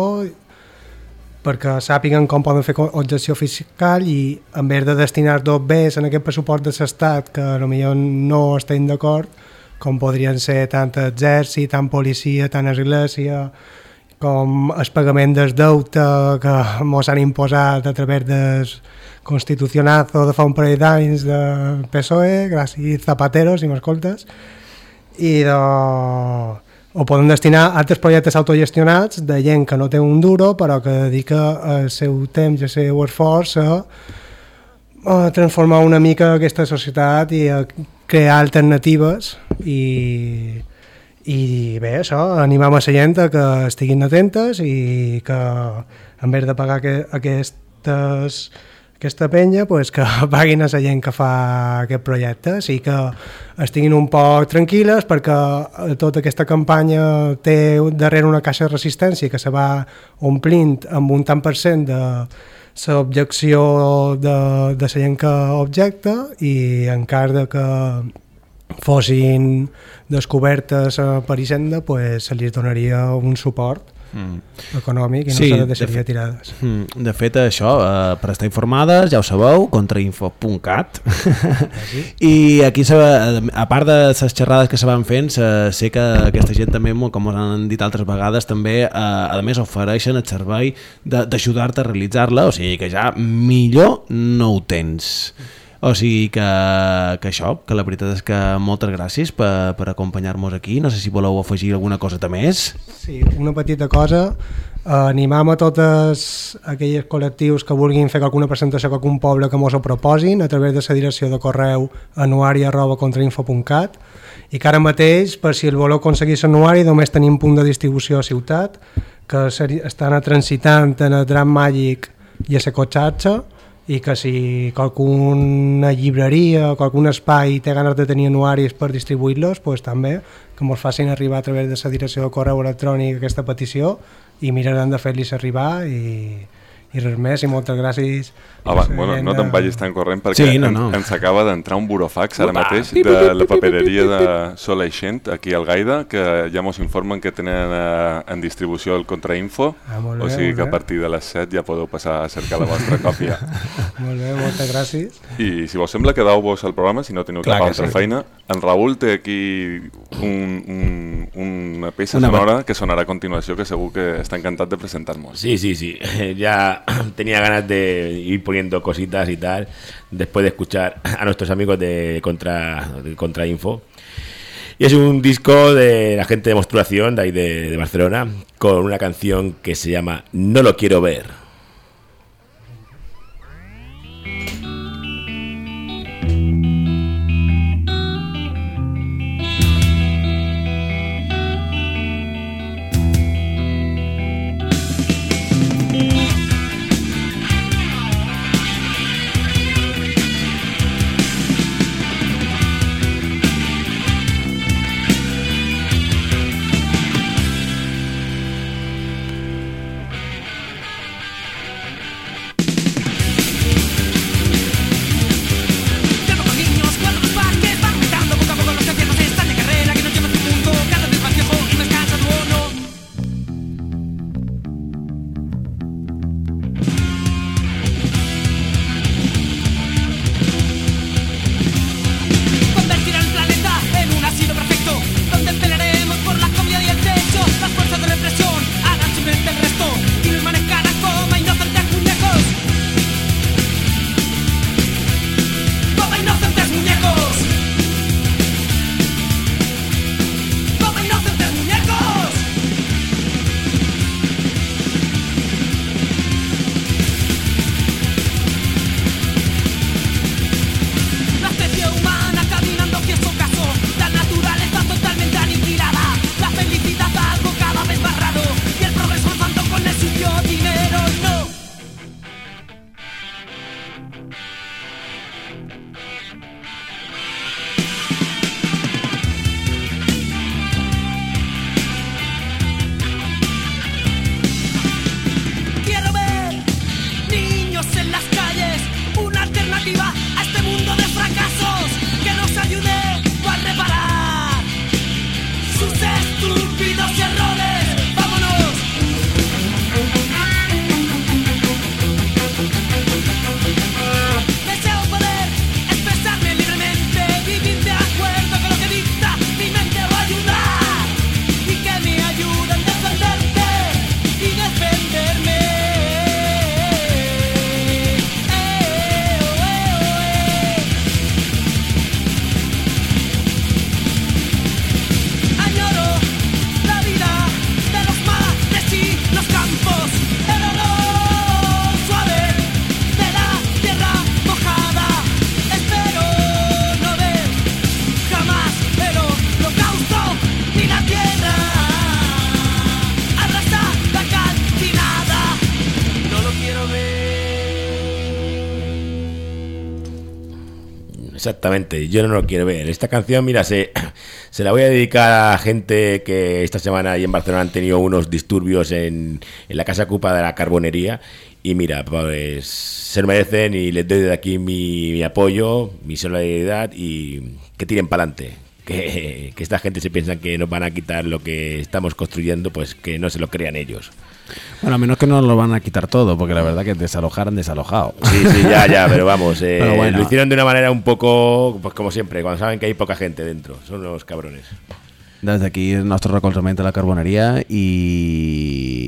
[SPEAKER 6] perquè sàpiguen com poden fer objecció fiscal i en vez de destinar dos bés en aquest pressupost de l'Estat que potser no estem d'acord com podrien ser tant exèrcit, tant policia, tant església com el pagament del deute que ens han imposat a través del constitucionazo de fa un parell d'anys de PSOE, gràcies Zapatero, si m'escoltes, i de... o poden destinar altres projectes autogestionats de gent que no té un duro però que dedica el seu temps i el seu esforç a transformar una mica aquesta societat i a crear alternatives i, i bé, això, animam a la gent a que estiguin atentes i que en vez de pagar que, aquestes aquesta penya pues, que (laughs) paguin a la gent que fa aquest projecte. I que estiguin un poc tranquil·les perquè eh, tota aquesta campanya té darrere una caixa de resistència que se va omplint amb un tant per cent de l'objecció de, de la gent que objecta i en cas de que fossin descobertes per Hisenda pues, se li donaria un suport
[SPEAKER 5] Mm.
[SPEAKER 6] econòmic i no
[SPEAKER 5] Sí,
[SPEAKER 6] se
[SPEAKER 5] de
[SPEAKER 6] deixaria
[SPEAKER 5] fet-
[SPEAKER 6] tirades.
[SPEAKER 5] Mm, De fet, això, eh, per estar informades, ja ho sabeu, contrainfo.cat. I aquí, se, a part de les xerrades que se van fent, se, sé que aquesta gent també, com us han dit altres vegades, també, eh, a més, ofereixen el servei de- d'ajudar-te a realitzar-la, o sigui que ja millor no ho tens. O sigui que, que això, que la veritat és que moltes gràcies per, per acompanyar-nos aquí. No sé si voleu afegir alguna cosa més.
[SPEAKER 6] Sí, una petita cosa. Eh, animam a totes aquells col·lectius que vulguin fer alguna presentació a algun poble que mos ho proposin a través de la direcció de correu anuari arroba contrainfo.cat i que ara mateix, per si el voleu aconseguir l'anuari, només tenim punt de distribució a ciutat, que estan transitant en el Dram Màgic i a la cotxatxa, i que si qualcuna llibreria o qualcun espai té ganes de tenir anuaris per distribuir-los, pues, també que ens facin arribar a través de la direcció de correu electrònic aquesta petició i mirarem de fer-los arribar i, i res més, i moltes gràcies.
[SPEAKER 4] Ah, va,
[SPEAKER 6] Sí,
[SPEAKER 4] bueno, no te'n vagis tan corrent perquè
[SPEAKER 5] Sí, no, no.
[SPEAKER 4] ens acaba d'entrar un burofax ara mateix de la papereria de Sol Eixent, aquí al Gaida, que ja mos informen que tenen eh, en distribució el contrainfo,
[SPEAKER 6] Ah,
[SPEAKER 4] o sigui que a partir de les 7 ja podeu passar a cercar la vostra (laughs) còpia.
[SPEAKER 6] Molt bé, moltes gràcies.
[SPEAKER 4] I si vos sembla, quedeu-vos al programa, si no teniu
[SPEAKER 7] Clar
[SPEAKER 4] cap altra
[SPEAKER 7] sí.
[SPEAKER 4] feina. En Raül té aquí un, un, una peça
[SPEAKER 5] Una
[SPEAKER 4] sonora que sonarà a continuació, que segur que està encantat de presentar-nos.
[SPEAKER 7] Sí, sí, sí. (laughs) Ya tenía ganas de ir poniendo cositas y tal después de escuchar a nuestros amigos de Contra, de Contrainfo. Y es un disco de la gente de Monstruación, de ahí de Barcelona, con una canción que se llama No lo quiero ver. Exactamente, yo no lo quiero ver. Esta canción, mira, se, (coughs) se la voy a dedicar a gente que esta semana ahí en Barcelona han tenido unos disturbios en, en la casa ocupa de la carbonería. Y mira, pues se lo merecen y les doy de aquí mi, mi apoyo, mi solidaridad y que tiren para adelante. (laughs) Que, que esta gente se piensa que nos van a quitar lo que estamos construyendo, pues que no se lo crean ellos.
[SPEAKER 5] Bueno, a menos que no lo van a quitar todo, porque la verdad que desalojar han desalojado.
[SPEAKER 7] Sí, sí, ya, ya, pero vamos, (laughs) eh,
[SPEAKER 5] Pero bueno.
[SPEAKER 7] lo hicieron de una manera un poco, pues como siempre, cuando saben que hay poca gente dentro. Son unos cabrones.
[SPEAKER 5] Des d'aquí el nostre recolzament a la carboneria i,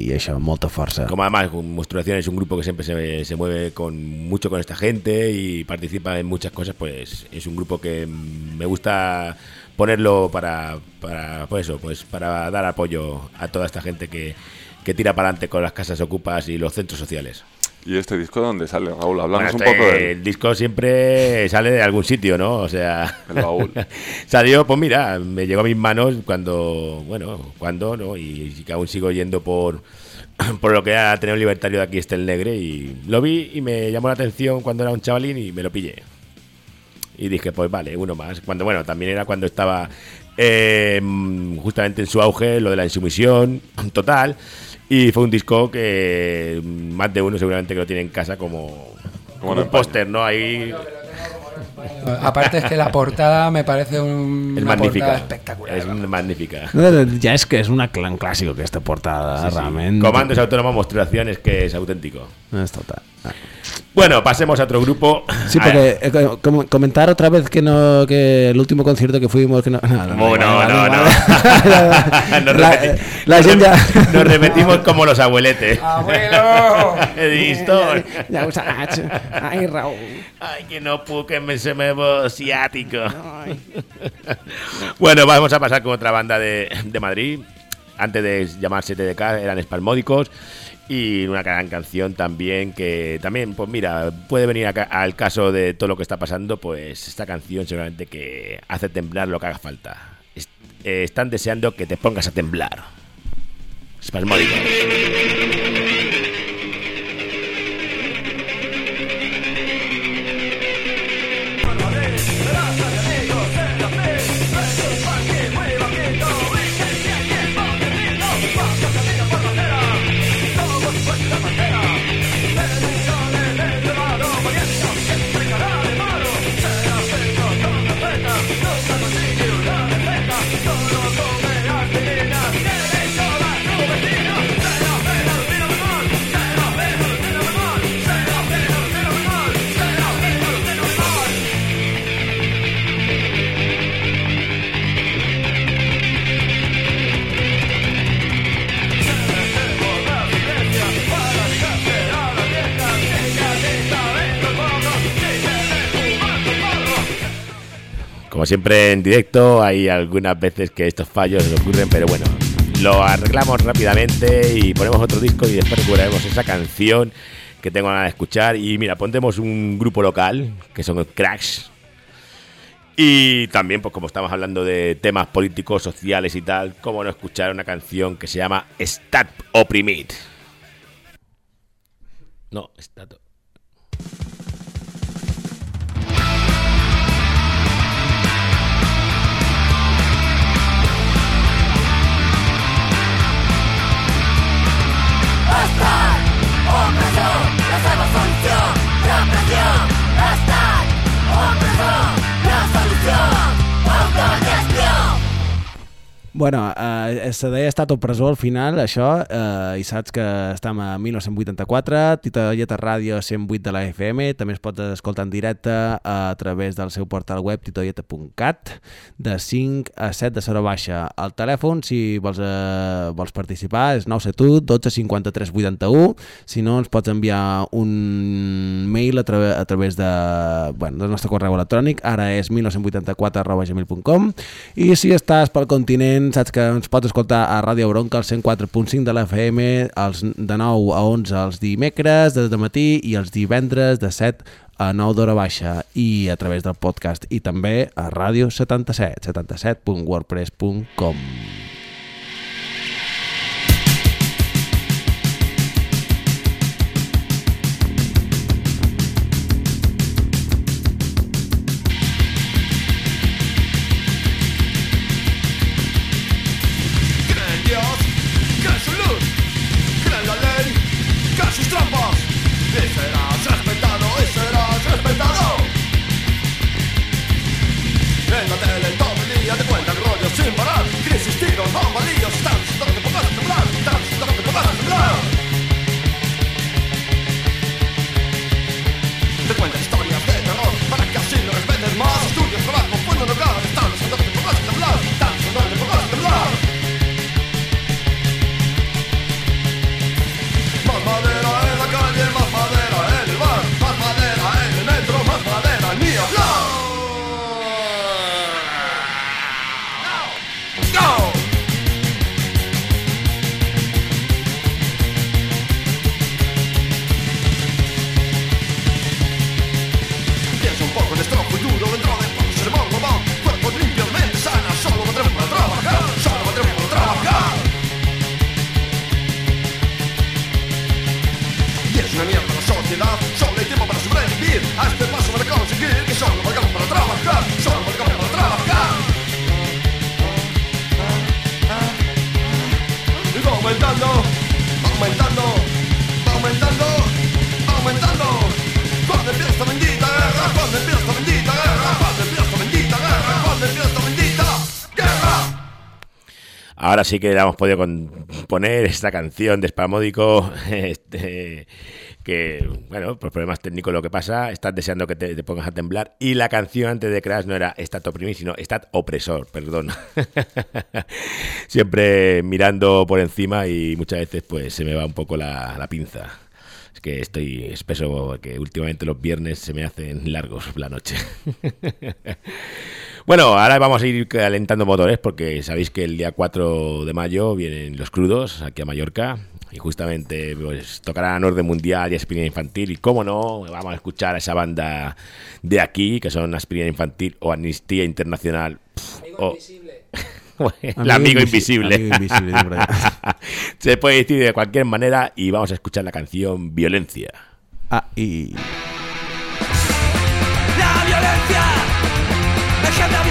[SPEAKER 5] i això, molta força.
[SPEAKER 7] Como además, Monstruación es un grupo que siempre se, se mueve con mucho con esta gente y participa en muchas cosas, pues es un grupo que me gusta ponerlo para, para pues eso, pues para dar apoyo a toda esta gente que, que tira para adelante con las casas ocupas y los centros sociales.
[SPEAKER 4] ¿Y este disco de dónde sale, Raúl? Hablamos
[SPEAKER 7] Bueno,
[SPEAKER 4] un
[SPEAKER 7] este-
[SPEAKER 4] poco de
[SPEAKER 7] El disco siempre sale de algún sitio, ¿no? O sea,
[SPEAKER 4] El baúl. (laughs)
[SPEAKER 7] salió, pues mira, me llegó a mis manos cuando, bueno, cuando, ¿no? Y, y que aún sigo yendo por, (clears throat) por lo que ha tenido libertario de aquí, este el negre, y lo vi y me llamó la atención cuando era un chavalín y me lo pillé. Y dije, pues vale, uno más. Cuando, bueno, también era cuando estaba eh, justamente en su auge lo de la insumisión (clears throat) total. Y fue un disco que más de uno seguramente que lo tiene en casa como, como un póster, ¿no? Ahí
[SPEAKER 11] Aparte es que la portada me parece un,
[SPEAKER 7] es
[SPEAKER 11] una
[SPEAKER 7] magnífica.
[SPEAKER 11] portada espectacular.
[SPEAKER 7] Es magnífica.
[SPEAKER 5] Ja és que és una clan clàssic aquesta portada,
[SPEAKER 7] Sí, sí.
[SPEAKER 5] realment.
[SPEAKER 7] Comandos autónomos, mostraciones que es auténtico.
[SPEAKER 5] És total.
[SPEAKER 7] Bueno, pasemos a otro grupo.
[SPEAKER 5] Sí, porque eh, co- com- comentar otra vez que no que el último concierto que fuimos que no no no,
[SPEAKER 7] No, no, no. (laughs) Nos
[SPEAKER 5] La- la
[SPEAKER 7] nos repetimos como los abueletes.
[SPEAKER 11] ¡Abuelo! (laughs)
[SPEAKER 5] Saps. Ai, Raúl.
[SPEAKER 7] Ay, que no puc, que me se me ciático. (laughs) bueno, vamos a pasar con otra banda de, de Madrid. Antes de llamarse TDK eran espasmódicos y una gran canción también que también, pues mira, puede venir acá- al caso de todo lo que está pasando, pues esta canción seguramente que hace temblar lo que haga falta. Eh, están deseando que te pongas a temblar. Espasmódicos. Siempre en directo, hay algunas veces que estos fallos ocurren, pero bueno, lo arreglamos rápidamente y ponemos otro disco y después recuperaremos esa canción que tengo ganas de escuchar. Y mira, pondremos un grupo local, que son Cracks. Y también, pues como estamos hablando de temas políticos, sociales y tal, cómo no escuchar una canción que se llama Stat Oprimid. No, Stat Hasta hombre la salud
[SPEAKER 5] Bueno, eh, se deia estat opressor al final, això, eh, i saps que estem a 1984, Titoieta Ràdio 108 de la FM, també es pot escoltar en directe a través del seu portal web titoieta.cat, de 5 a 7 de Sora Baixa. El telèfon, si vols, eh, vols participar, és 971 12 53 81, si no ens pots enviar un mail a, tra a través de, bueno, del nostre correu electrònic, ara és 1984 arroba gmail.com, i si estàs pel continent, saps que ens pots escoltar a Ràdio Bronca, al 104.5 de la FM, els, de 9 a 11 els dimecres, de matí, i els divendres de 7 a 9 d'hora baixa, i a través del podcast, i també a Ràdio 77, 77.wordpress.com.
[SPEAKER 7] Ahora sí que le hemos podido poner esta canción de Spamódico, (laughs) este, que, bueno, por problemas técnicos lo que pasa, estás deseando que te, te pongas a temblar, y la canción antes de Crash no era Stat Oprimir, sino Stat Opresor, perdón. (laughs) Siempre mirando por encima y muchas veces pues se me va un poco la, la pinza. Es que estoy espeso porque últimamente los viernes se me hacen largos la noche. (laughs) Bueno, ahora vamos a ir calentando motores porque sabéis que el día 4 de mayo vienen los crudos aquí a Mallorca y justamente pues tocarán Orden Mundial y Aspirina Infantil y cómo no, vamos a escuchar a esa banda de aquí que son Aspirina Infantil o Amnistía Internacional pf, o- (laughs) el amigo invisible.
[SPEAKER 5] Amigo invisible. (laughs)
[SPEAKER 7] Se puede decir de cualquier manera y vamos a escuchar la canción Violencia.
[SPEAKER 5] Ah, y...
[SPEAKER 8] Deja de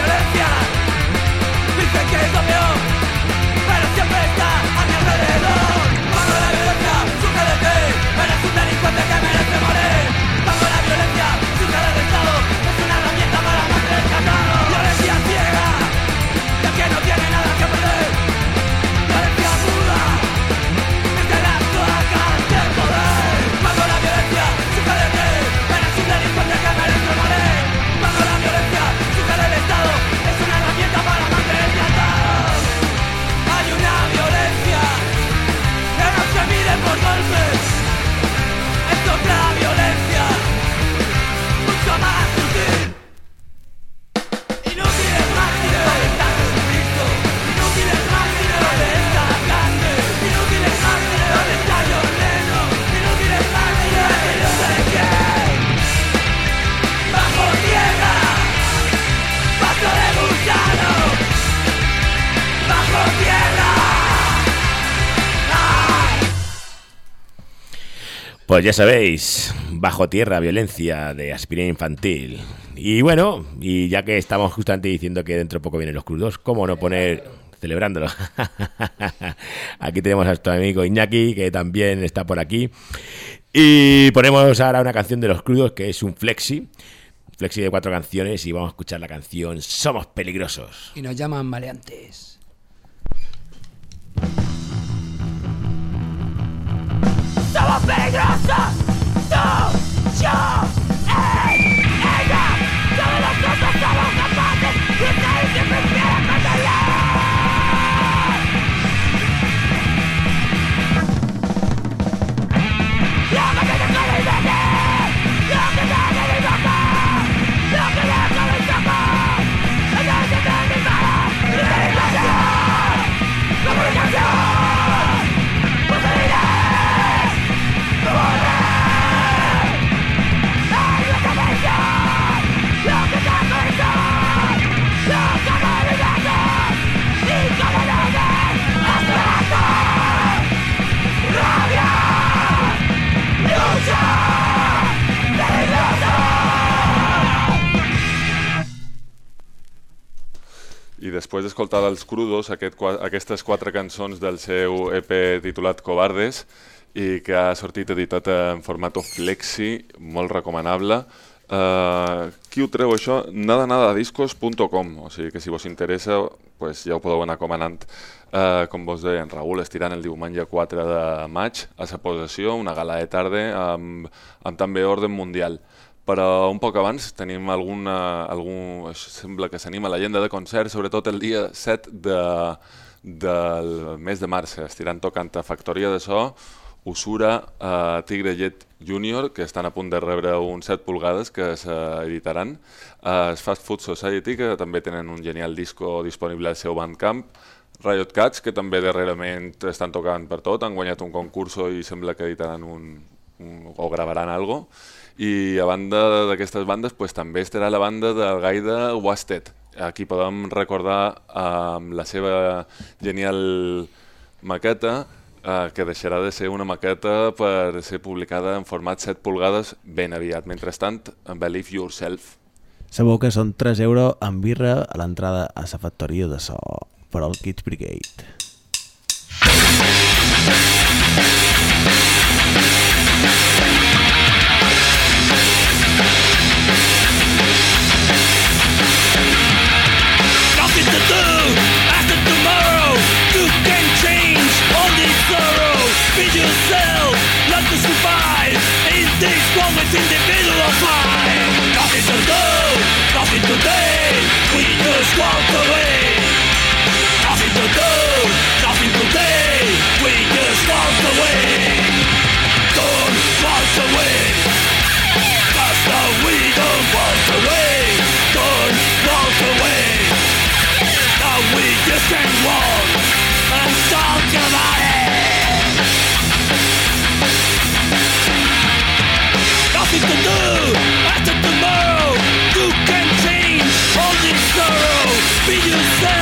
[SPEAKER 7] Pues ya sabéis, bajo tierra, violencia de aspirina infantil. Y bueno, y ya que estamos justamente diciendo que dentro de poco vienen los crudos, ¿cómo no poner celebrándolo? (laughs) aquí tenemos a nuestro amigo Iñaki, que también está por aquí. Y ponemos ahora una canción de los crudos, que es un flexi. Flexi de cuatro canciones y vamos a escuchar la canción Somos peligrosos.
[SPEAKER 11] Y nos llaman maleantes.
[SPEAKER 8] Somos peligrosos Tú, yo,
[SPEAKER 4] Després d'escoltar els Crudos, aquest, aquestes quatre cançons del seu EP titulat Cobardes, i que ha sortit editat en format flexi, molt recomanable. Uh, qui ho treu això? nadanadadiscos.com o sigui que si vos interessa pues ja ho podeu anar comanant uh, com vos deia en Raül estirant el diumenge 4 de maig a sa posació, una gala de tarda amb, amb també ordre mundial però un poc abans tenim alguna, algun, això sembla que s'anima l'agenda de concert, sobretot el dia 7 de, del mes de març, estiran tocant a Factoria de So, Usura, uh, Tigre Jet Junior, que estan a punt de rebre un 7 pulgades que s'editaran, uh, Fast Food Society, que també tenen un genial disco disponible al seu Bandcamp, Riot Cats, que també darrerament estan tocant per tot, han guanyat un concurso i sembla que editaran un, un, o gravaran algo i a banda d'aquestes bandes pues, també estarà la banda del Gaida Wasted aquí podem recordar amb la seva genial maqueta eh, que deixarà de ser una maqueta per ser publicada en format 7 pulgades ben aviat. Mentrestant, Believe Yourself.
[SPEAKER 5] Sabeu que són 3 euros amb birra a l'entrada a la factoria de so per al Kids Brigade.
[SPEAKER 8] Thank always individual fight. Nothing to do, nothing to say. We just walk away. Nothing to do, nothing to say. We just walk away. Don't walk away. Cause no, we don't walk away. Don't walk away. Now we just can't walk and talk about it. Be yourself,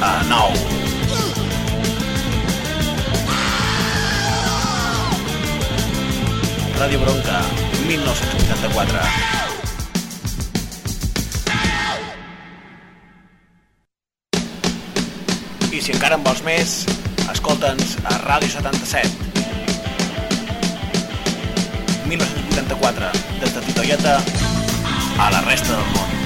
[SPEAKER 12] a 9 Ràdio Bronca 1984 I si encara en vols més, escolta'ns a Ràdio 77. 1984, des de Titoieta a la resta del món.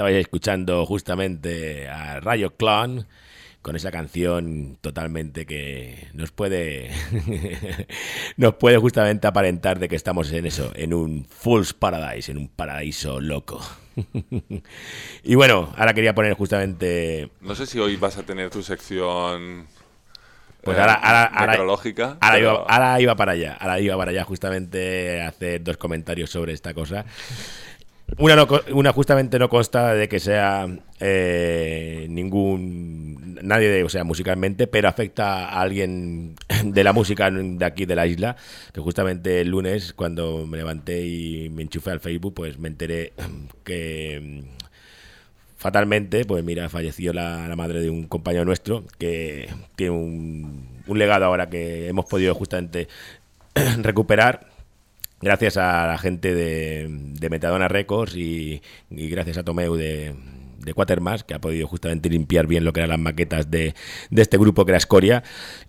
[SPEAKER 7] Estabais escuchando justamente a Rayo Clon con esa canción totalmente que nos puede (laughs) nos puede justamente aparentar de que estamos en eso, en un Fool's Paradise, en un paraíso loco. (laughs) y bueno, ahora quería poner justamente
[SPEAKER 4] No sé si hoy vas a tener tu sección
[SPEAKER 7] Pues
[SPEAKER 4] eh,
[SPEAKER 7] ahora, ahora, ahora,
[SPEAKER 4] necrológica.
[SPEAKER 7] ahora
[SPEAKER 4] pero-
[SPEAKER 7] iba, ahora iba para allá. Ahora iba para allá justamente a hacer dos comentarios sobre esta cosa. Una, no una justamente no consta de que sea eh, ningún nadie de, o sea, musicalmente, pero afecta a alguien (laughs) de la música de aquí de la isla, que justamente el lunes cuando me levanté y me enchufé al Facebook, pues me enteré (clears throat) que fatalmente, pues mira, falleció la, la madre de un compañero nuestro que tiene un, un legado ahora que hemos podido justamente (clears throat) recuperar gracias a la gente de, Metadona Records y, gracias a Tomeu de, de Quatermass, que ha podido justamente limpiar bien lo que eran las maquetas de, de este grupo que era Escoria.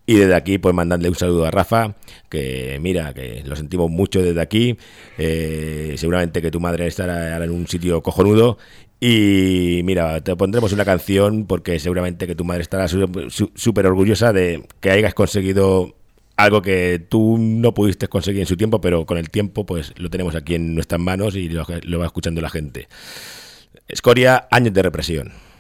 [SPEAKER 7] Y desde aquí, pues mandarle un saludo a Rafa, que mira, que lo sentimos mucho desde aquí. Eh, seguramente que tu madre estará en un sitio cojonudo. Y mira, te pondremos una canción porque seguramente que tu madre estará súper orgullosa de que hayas conseguido algo que tú no pudiste conseguir en su tiempo, pero con el tiempo pues lo tenemos aquí en nuestras manos y lo, lo va escuchando la gente. Escoria, años de represión.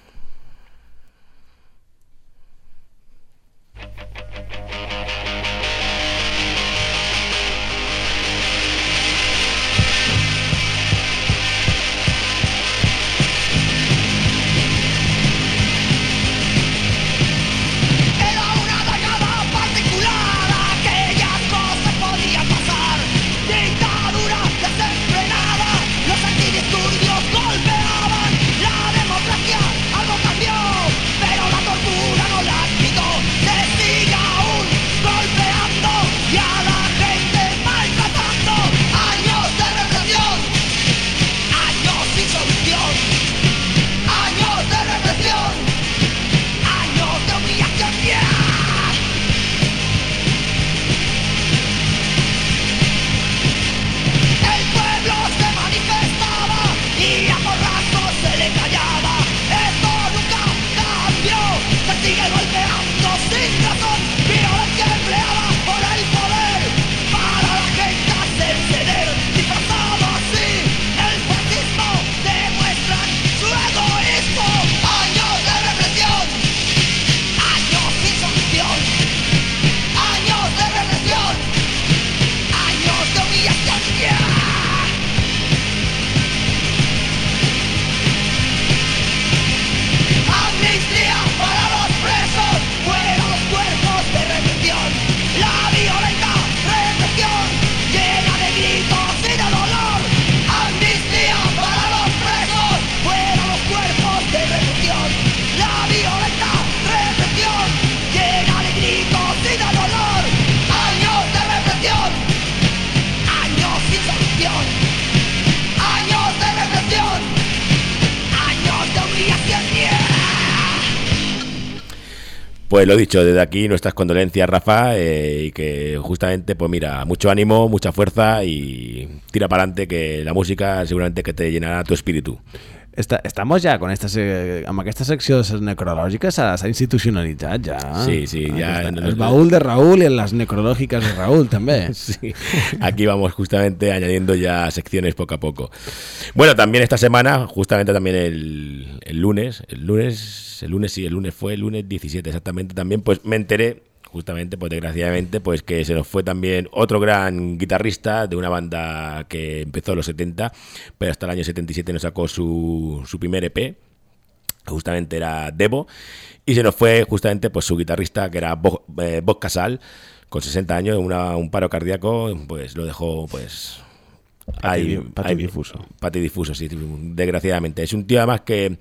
[SPEAKER 7] Pues lo dicho, desde aquí nuestras condolencias, Rafa, eh, y que justamente, pues mira, mucho ánimo, mucha fuerza y tira para adelante que la música seguramente que te llenará tu espíritu.
[SPEAKER 5] Esta, estamos ja con esta, amb aquesta secció de les necrològiques s'ha institucionalitzat ja.
[SPEAKER 7] Sí, sí, ja-
[SPEAKER 5] Aquesta- el baúl de Raúl y las necrológicas de Raúl també. (laughs)
[SPEAKER 7] Sí, aquí vamos justamente añadiendo ya secciones poco a poco. Bueno, también esta semana, justamente también el, el lunes, el lunes, el lunes sí, el lunes fue el lunes 17 exactamente también, pues me enteré justamente, pues desgraciadamente, pues que se nos fue también otro gran guitarrista de una banda que empezó en los 70, pero hasta el año 77 nos sacó su, su primer EP, justamente era Devo, y se nos fue justamente pues su guitarrista que era Bob, eh, Bob Casal, con 60 años, una- un paro cardíaco, pues lo dejó pues ahí,
[SPEAKER 5] Pati- patidifuso.
[SPEAKER 7] patidifuso, sí, desgraciadamente. Es un tío además que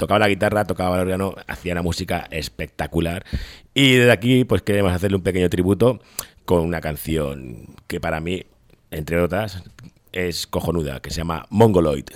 [SPEAKER 7] tocaba la guitarra, tocaba el órgano, hacía una música espectacular. Y desde aquí pues queremos hacerle un pequeño tributo con una canción que para mí, entre otras, es cojonuda, que se llama Mongoloid.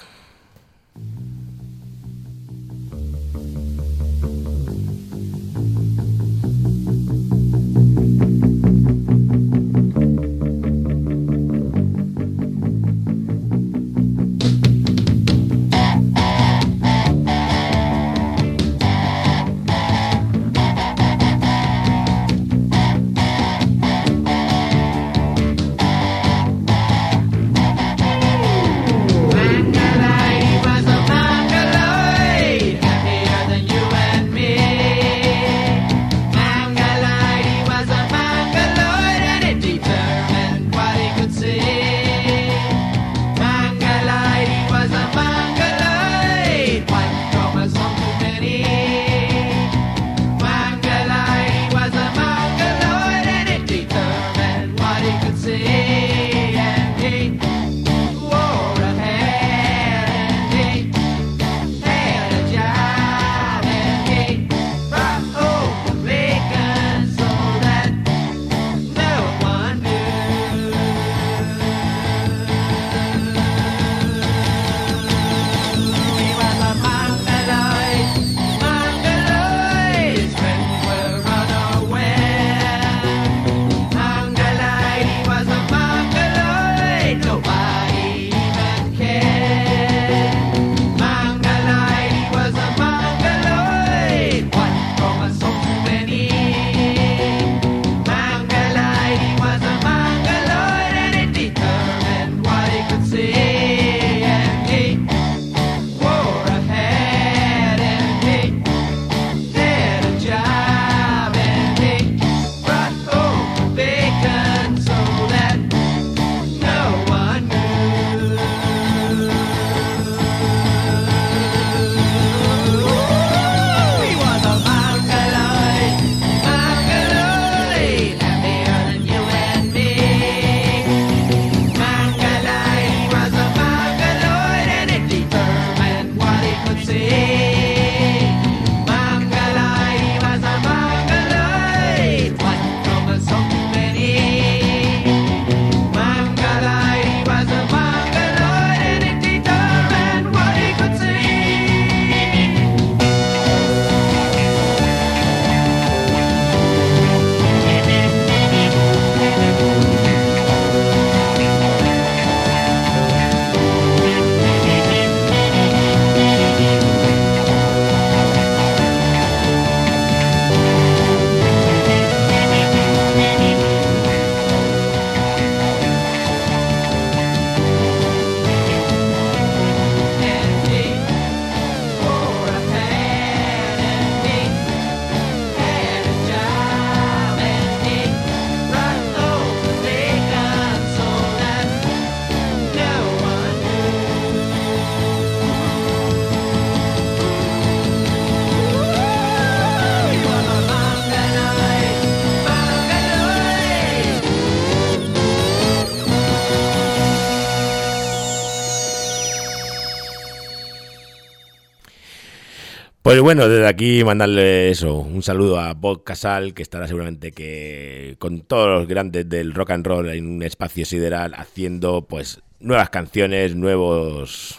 [SPEAKER 7] Pues bueno, desde aquí mandarle eso, un saludo a Bob Casal, que estará seguramente que con todos los grandes del rock and roll en un espacio sideral haciendo pues nuevas canciones, nuevos,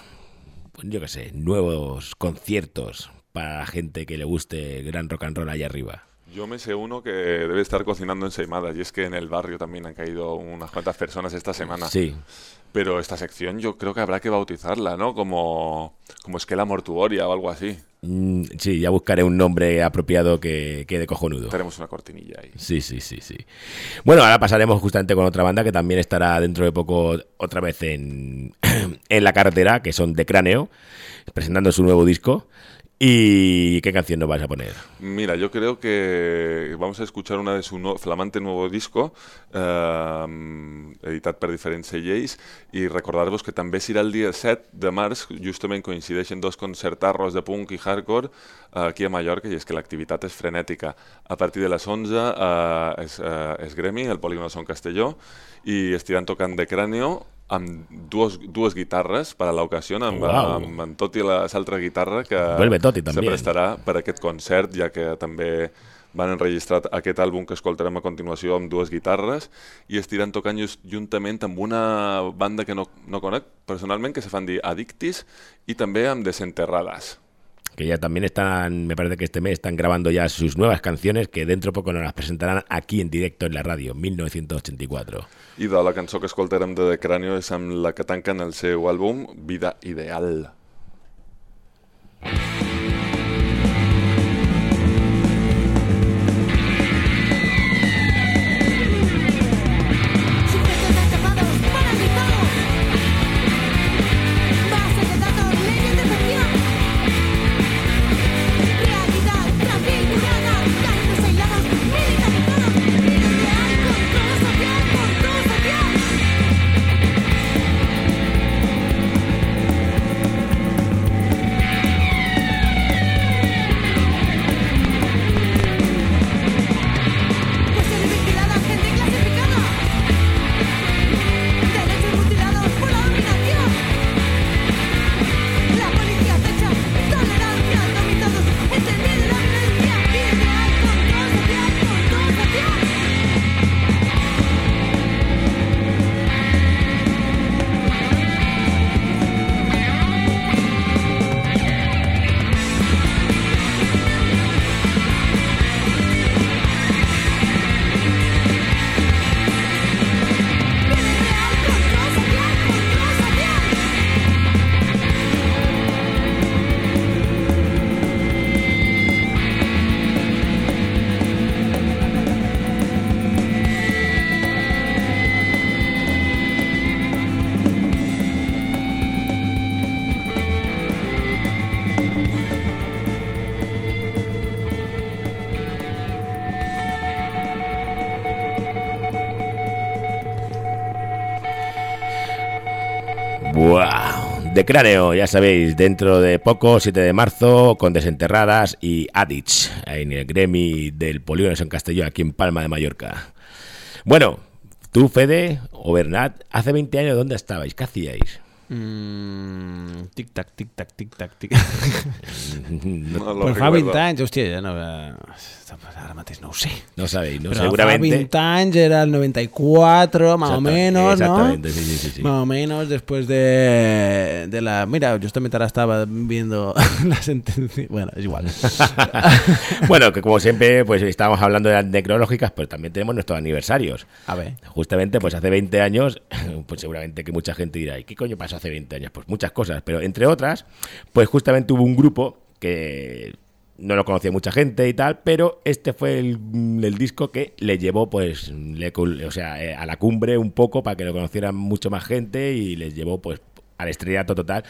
[SPEAKER 7] pues, yo qué sé, nuevos conciertos para la gente que le guste gran rock and roll allá arriba.
[SPEAKER 4] Yo me sé uno que debe estar cocinando ensaimadas y es que en el barrio también han caído unas cuantas personas esta semana.
[SPEAKER 7] Sí.
[SPEAKER 4] Pero esta sección yo creo que habrá que bautizarla, ¿no? Como, como esquela mortuoria o algo así.
[SPEAKER 7] Mm, sí, ya buscaré un nombre apropiado que quede cojonudo.
[SPEAKER 4] Tenemos una cortinilla ahí.
[SPEAKER 7] Sí, sí, sí, sí. Bueno, ahora pasaremos justamente con otra banda que también estará dentro de poco otra vez en, (clears throat) en la carretera, que son De Cráneo, presentando su nuevo disco. ¿Y qué canción nos vas a poner?
[SPEAKER 4] Mira, yo creo que vamos a escuchar una de su no- flamante nuevo disco, eh, editat per diferents selleis, i recordar-vos que també serà el dia 7 de març, justament coincideixen dos concertarros de punk i hardcore eh, aquí a Mallorca, i és que l'activitat és frenètica. A partir de les 11 eh, és, eh, és Gremi, el Polígono Son Castelló, i estiran tocant de cráneo amb dues, dues guitarres per a l'ocasió, amb,
[SPEAKER 7] Uau.
[SPEAKER 4] amb, amb tot i l'altra guitarra que
[SPEAKER 7] Vuelve Toti,
[SPEAKER 4] se prestarà per aquest concert, ja que també van enregistrar aquest àlbum que escoltarem a continuació amb dues guitarres i estiran tocant just, juntament amb una banda que no, no conec personalment, que se fan dir Addictis, i també amb Desenterradas.
[SPEAKER 7] Que ya también están, me parece que este mes están grabando ya sus nuevas canciones que dentro de poco nos las presentarán aquí en directo en la radio, 1984.
[SPEAKER 4] I de la cançó que escoltarem de Cráneo és amb la que tanquen el seu àlbum Vida Ideal.
[SPEAKER 7] Cráneo, ya sabéis, dentro de poco, 7 de marzo, con Desenterradas y Adich, en el Gremi del Polígono San Castelló, aquí en Palma de Mallorca. Bueno, tú, Fede, o Bernat, hace 20 años, ¿dónde estabais? ¿Qué hacíais?
[SPEAKER 5] Mm, tic tac, tic tac, tic tac, tic.
[SPEAKER 7] No lo
[SPEAKER 5] pues fa
[SPEAKER 7] recuerdo.
[SPEAKER 5] 20 anys, hòstia, ja no... eh, Ara mateix no ho sé.
[SPEAKER 7] No sabéis, ¿no?
[SPEAKER 5] Però
[SPEAKER 7] Seguramente.
[SPEAKER 5] fa 20 anys era el 94, más o menos,
[SPEAKER 7] exactamente,
[SPEAKER 5] ¿no?
[SPEAKER 7] sí, sí, sí, sí.
[SPEAKER 5] Más o menos después de, de la... Mira, justamente ahora estaba viendo (laughs) la sentencia... Bueno, es igual. (laughs)
[SPEAKER 7] bueno, que como siempre, pues estábamos hablando de las necrológicas, pero también tenemos nuestros aniversarios.
[SPEAKER 5] A ver.
[SPEAKER 7] Justamente, pues hace 20 años, (laughs) pues seguramente que mucha gente dirá, ¿y qué coño pasó hace 20 años? Pues muchas cosas, pero entre otras, pues justamente hubo un grupo que no lo conocía mucha gente y tal, pero este fue el, el disco que le llevó, pues, le o sea, eh, a la cumbre un poco para que lo conocieran mucho más gente y les llevó, pues, al estrellato total.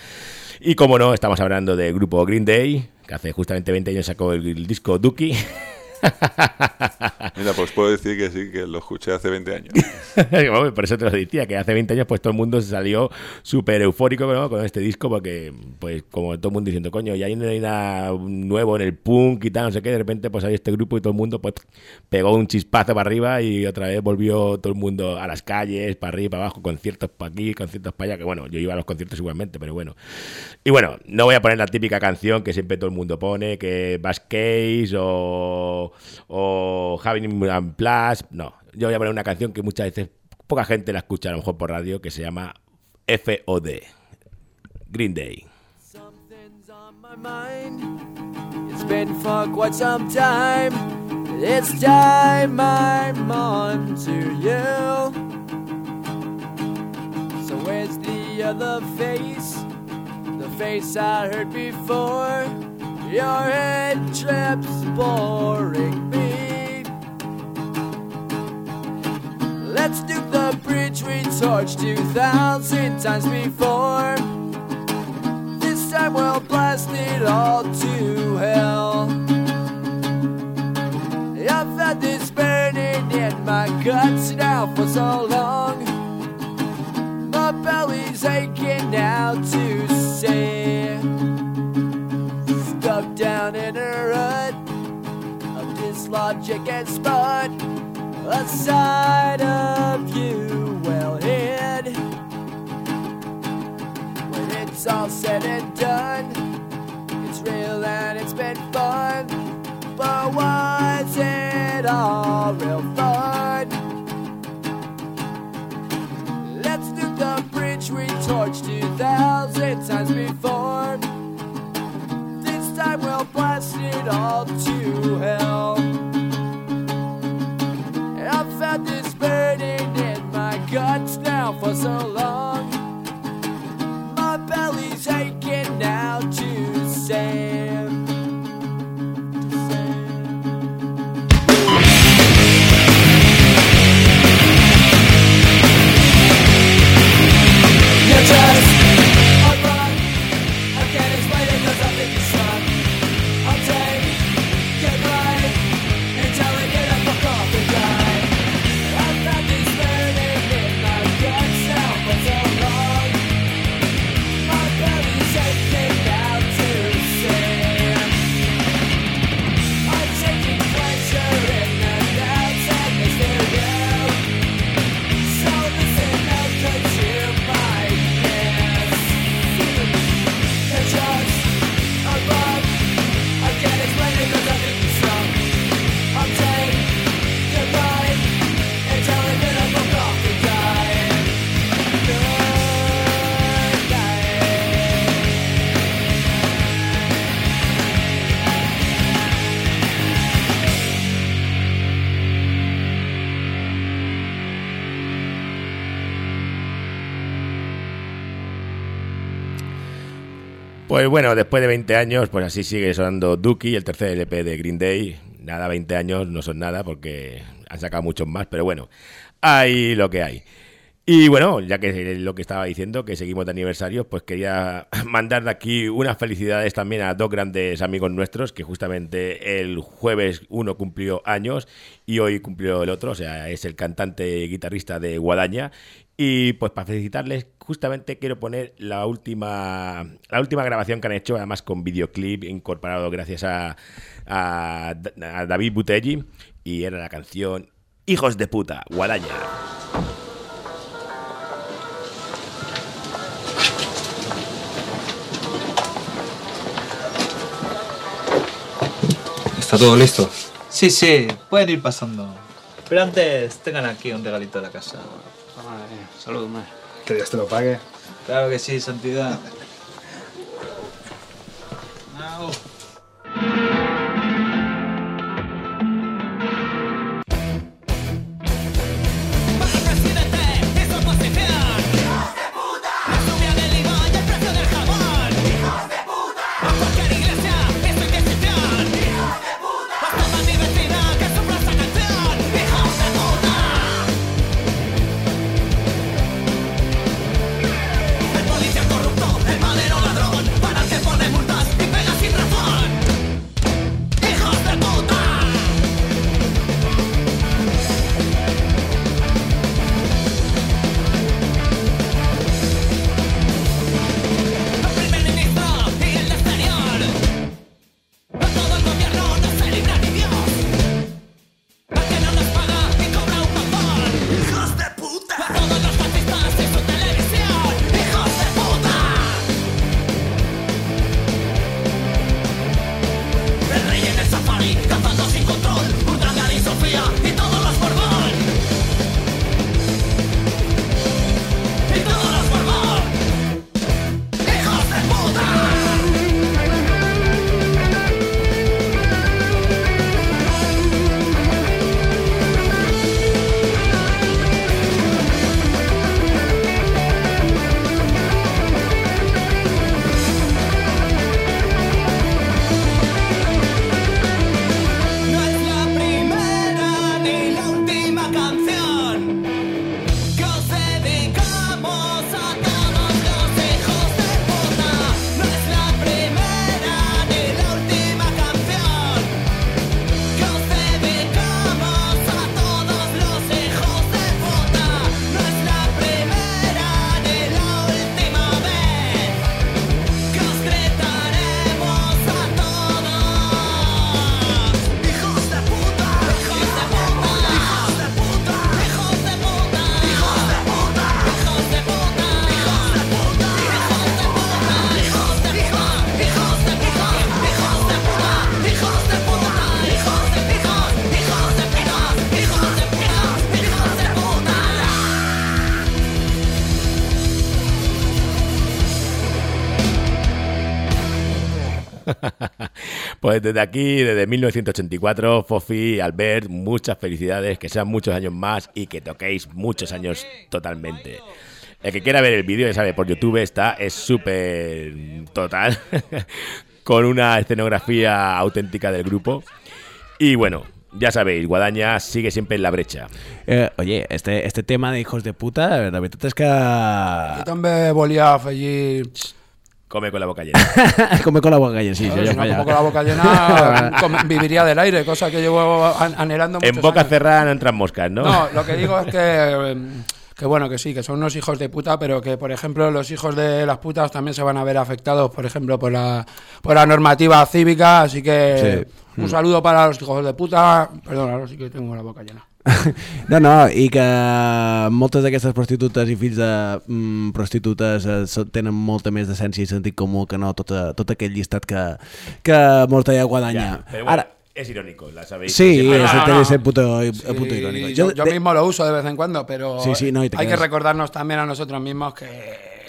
[SPEAKER 7] Y como no, estamos hablando del grupo Green Day, que hace justamente 20 años sacó el, el disco Dookie. (laughs) (laughs)
[SPEAKER 4] Mira, pues puedo decir que sí, que lo escuché hace 20 años. (laughs)
[SPEAKER 7] Hombre, Por eso te lo decía, que hace 20 años pues todo el mundo se salió súper eufórico ¿no? con este disco porque, pues como todo el mundo diciendo, coño, ya no hay nada nuevo en el punk y tal, no sé qué, de repente pues hay este grupo y todo el mundo pues pegó un chispazo para arriba y otra vez volvió todo el mundo a las calles, para arriba, para abajo, conciertos para aquí, conciertos para allá, que bueno, yo iba a los conciertos igualmente, pero bueno. Y bueno, no voy a poner la típica canción que siempre todo el mundo pone, que Bass Case o, o Having Plus, no, yo voy a poner una canción que muchas veces poca gente la escucha a lo mejor por radio, que se llama FOD, Green Day.
[SPEAKER 13] my mind. It's been for quite some time. It's time I'm on to you. So where's the other face? The face I heard before. Your head trips boring me. Let's do the bridge we torched 2,000 times before. This time we'll blast it all to hell. I've had this burning in my guts now for so long. My belly's aching now to of dislogic and spot. A side of you well hid. When it's all said and done, it's real and it's been fun. But was it all real fun? Let's do the bridge we torched 2,000 times before. This time we'll blast it all to hell. Guts now for so long. My belly's aching now to say.
[SPEAKER 7] Pues bueno, después de 20 años, pues así sigue sonando Dookie, el tercer LP de Green Day. Nada, 20 años no son nada porque han sacado muchos más, pero bueno, hay lo que hay. Y bueno, ya que lo que estaba diciendo, que seguimos de aniversario, pues quería (laughs) mandar de aquí unas felicidades también a dos grandes amigos nuestros, que justamente el jueves uno cumplió años y hoy cumplió el otro, o sea, es el cantante y guitarrista de Guadaña. Y pues para felicitarles, justamente quiero poner la última, la última grabación que han hecho, además con videoclip incorporado gracias a, a, a David Butelli, y era la canción Hijos de puta, Guadaña.
[SPEAKER 14] ¿Está todo listo?
[SPEAKER 15] Sí, sí, pueden ir pasando. Pero antes tengan aquí un regalito de la casa.
[SPEAKER 14] Salud, madre. Que Dios te lo pague.
[SPEAKER 15] Claro que sí, santidad.
[SPEAKER 13] El
[SPEAKER 7] Pues desde aquí, desde 1984, Fofi, Albert, muchas felicidades, que sean muchos años más y que toquéis muchos años totalmente. El que quiera ver el vídeo, ya sabe, por YouTube está, es súper total, (laughs) con una escenografía auténtica del grupo. Y bueno, ya sabéis, Guadaña sigue siempre en la brecha.
[SPEAKER 5] Eh, oye, este, este tema de hijos de puta, la veritat és que...
[SPEAKER 11] Jo també volia afegir...
[SPEAKER 7] Come con la boca llena. (laughs)
[SPEAKER 5] Come con la boca llena, sí,
[SPEAKER 11] Claro,
[SPEAKER 5] sí,
[SPEAKER 11] si no,
[SPEAKER 5] falla.
[SPEAKER 11] como con la boca llena, (laughs) viviría del aire, cosa que llevo an- anhelando
[SPEAKER 7] En boca
[SPEAKER 11] años.
[SPEAKER 7] cerrada no entran moscas, ¿no?
[SPEAKER 11] No, lo que digo es que, eh, que bueno, que sí, que son unos hijos de puta, pero que, por ejemplo, los hijos de las putas también se van a ver afectados, por ejemplo, por la, por la normativa cívica, así que
[SPEAKER 5] Sí.
[SPEAKER 11] un
[SPEAKER 5] Mm.
[SPEAKER 11] saludo para los hijos de puta. Perdón, ahora sí que tengo la boca llena. (laughs)
[SPEAKER 5] No, no, i que moltes d'aquestes prostitutes i fills de mm, prostitutes eh, tenen molta més decència i sentit comú que no tota, tot aquell llistat que, que deia Guadanya.
[SPEAKER 7] Ya, pero bueno,
[SPEAKER 5] Ara,
[SPEAKER 7] es irónico, la sabéis.
[SPEAKER 5] Sí, ese
[SPEAKER 11] No, no, no.
[SPEAKER 5] ese puto,
[SPEAKER 11] Sí,
[SPEAKER 5] puto irónico.
[SPEAKER 11] Yo, yo
[SPEAKER 5] de-
[SPEAKER 11] mismo lo uso de vez en cuando, pero
[SPEAKER 5] Sí, sí,
[SPEAKER 11] hay que recordarnos también a nosotros mismos que,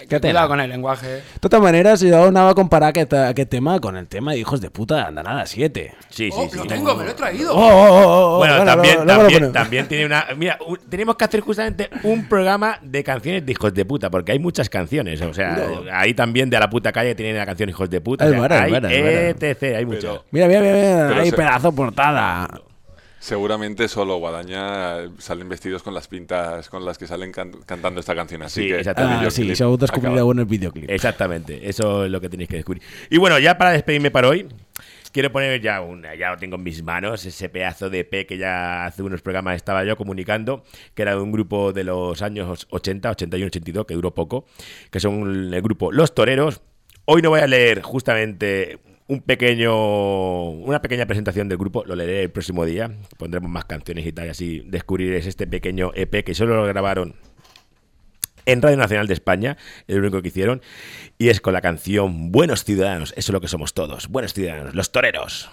[SPEAKER 5] ¿Qué
[SPEAKER 11] cuidado con el lenguaje.
[SPEAKER 5] De totes maneres, jo anava a comparar aquest tema con el tema de hijos de puta de Andanada 7.
[SPEAKER 7] Sí, sí,
[SPEAKER 11] Oh,
[SPEAKER 7] sí.
[SPEAKER 11] lo tengo, me lo he traído.
[SPEAKER 5] Oh, oh, oh, oh,
[SPEAKER 7] Bueno,
[SPEAKER 5] bueno,
[SPEAKER 7] también,
[SPEAKER 5] lo
[SPEAKER 7] también, también tiene una. Mira, un- tenemos que hacer justamente un programa de canciones de hijos de puta, porque hay muchas canciones. O sea, ahí también de a la puta calle tienen la canción hijos de puta.
[SPEAKER 5] Es
[SPEAKER 7] o sea,
[SPEAKER 5] buena, es
[SPEAKER 7] hay
[SPEAKER 5] buena,
[SPEAKER 7] etc, hay mucho.
[SPEAKER 5] Mira, mira, mira, mira,
[SPEAKER 4] se-
[SPEAKER 5] pedazo portada.
[SPEAKER 4] Seguramente solo Guadaña eh, salen vestidos con las pintas con las que salen can- cantando esta canción. Así
[SPEAKER 7] Sí,
[SPEAKER 4] que
[SPEAKER 7] exactamente.
[SPEAKER 5] Ah, sí, ho descobrireu en el videoclip.
[SPEAKER 7] Exactamente, eso es lo que tenéis que descubrir. Y bueno, ya para despedirme para hoy, quiero poner ya una, ya lo tengo en mis manos, ese pedazo de EP que ya hace unos programas estaba yo comunicando, que era de un grupo de los años 80, 81, 82, que duró poco, que son el grupo Los Toreros. Hoy no voy a leer justamente un pequeño una pequeña presentación del grupo, lo leeré el próximo día, pondremos más canciones y tal, y así descubriréis este pequeño EP que solo lo grabaron en Radio Nacional de España, el único que hicieron, y es con la canción Buenos Ciudadanos, eso es lo que somos todos, buenos ciudadanos, los toreros.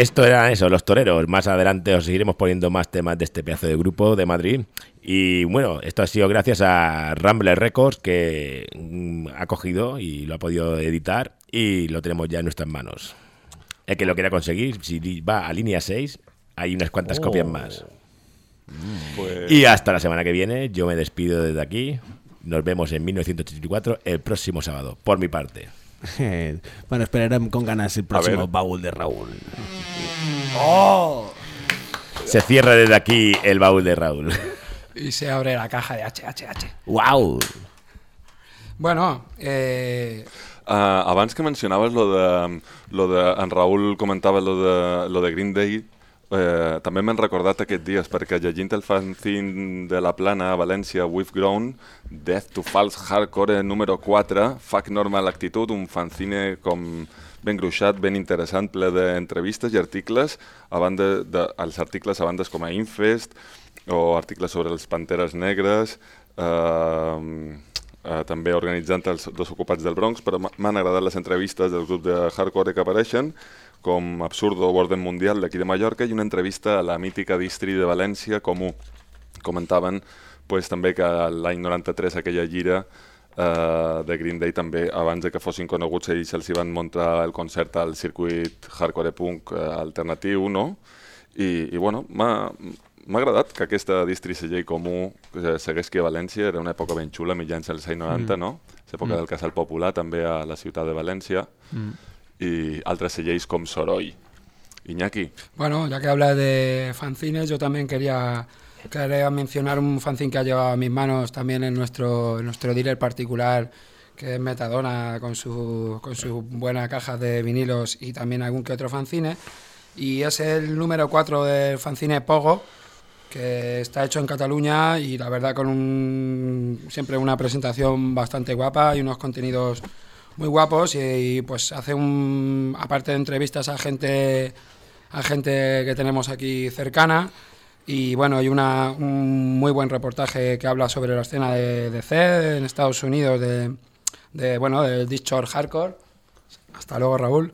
[SPEAKER 7] Esto era eso, los toreros. Más adelante os seguiremos poniendo más temas de este pedazo de grupo de Madrid. Y bueno, esto ha sido gracias a Rambler Records que mm, ha cogido y lo ha podido editar y lo tenemos ya en nuestras manos. El que lo quiera conseguir, si va a línea 6, hay unas cuantas
[SPEAKER 4] Oh.
[SPEAKER 7] copias más.
[SPEAKER 4] Pues-
[SPEAKER 7] Y hasta la semana que viene, yo me despido desde aquí. Nos vemos en 1984 el próximo sábado, por mi parte. (laughs)
[SPEAKER 5] bueno, esperarem con ganas el
[SPEAKER 7] A
[SPEAKER 5] próximo baúl de Raúl.
[SPEAKER 11] ¡Oh!
[SPEAKER 7] Se cierra desde aquí el baúl de Raúl.
[SPEAKER 11] Y se abre la caja de HHH.
[SPEAKER 5] ¡Wow!
[SPEAKER 11] Bueno, eh,
[SPEAKER 4] Uh, abans que mencionaves lo de, lo de... En Raül comentava lo de, lo de Green Day, eh, també m'han recordat aquests dies, perquè llegint el fanzine de La Plana a València, We've Grown, Death to False Hardcore número 4, Fuck Normal Actitud, un fanzine com ben gruixat, ben interessant, ple d'entrevistes i articles, a banda de, els articles a bandes com a Infest, o articles sobre els Panteres Negres, eh, eh, també organitzant els dos ocupats del Bronx, però m'ha- m'han agradat les entrevistes del grup de hardcore que apareixen, com Absurdo Orden Mundial d'aquí de Mallorca i una entrevista a la mítica distri de València, Comú. Comentaven pues, també que l'any 93 aquella gira eh, de Green Day també, abans de que fossin coneguts, ells els hi van muntar el concert al circuit hardcore punk eh, alternatiu, no? I, i bueno, m'ha agradat que aquesta distri segell comú eh, segueix aquí a València, era una època ben xula, mitjans dels anys 90,
[SPEAKER 5] Mm.
[SPEAKER 4] no? L'època
[SPEAKER 5] Mm.
[SPEAKER 4] del Casal Popular, també a la ciutat de València,
[SPEAKER 11] Mm.
[SPEAKER 4] I altres segells com Soroll. Iñaki,
[SPEAKER 11] Bueno, ya que hablas de fanzines, yo también quería, quería mencionar un fanzine que ha llegado a mis manos también en nuestro, en nuestro dealer particular, que es Metadona, con su, con su buena caja de vinilos y también algún que otro fanzine. Y es el número 4 del fanzine Pogo, que está hecho en Cataluña y la verdad con un, siempre una presentación bastante guapa y unos contenidos muy guapos y, pues hace un aparte de entrevistas a gente a gente que tenemos aquí cercana y bueno hay una, un muy buen reportaje que habla sobre la escena de, C en Estados Unidos de, bueno del Discord Hardcore. Hasta luego Raúl.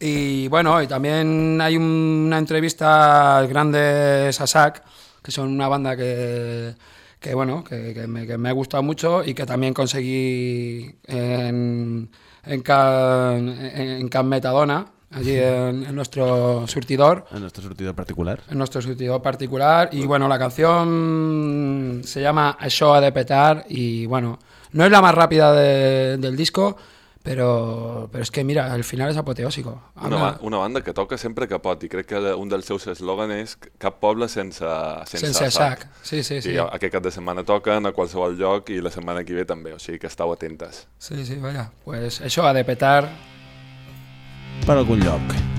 [SPEAKER 11] Y bueno, y también hay un- una entrevista al grande Sasak, que son una banda que, que bueno, que, que me, que me ha gustado mucho y que también conseguí en, en, Can, en Can Metadona, allí en, en nuestro surtidor.
[SPEAKER 5] En nuestro surtidor particular.
[SPEAKER 11] En nuestro surtidor particular. Y bueno, la canción se llama Això ha de petar y bueno, no es la más rápida de- del disco, pero, pero es que mira, el final es apoteósico.
[SPEAKER 4] una, ba una banda que toca sempre que pot, i crec que un dels seus eslògans és cap poble sense, sense,
[SPEAKER 11] Sense sac. Sí, sí, sí.
[SPEAKER 4] I aquest cap de setmana toquen a qualsevol lloc i la setmana que ve també, o sigui que estàu atentes.
[SPEAKER 11] Sí, sí, vaya. Pues eso ha de petar.
[SPEAKER 5] Per algun lloc.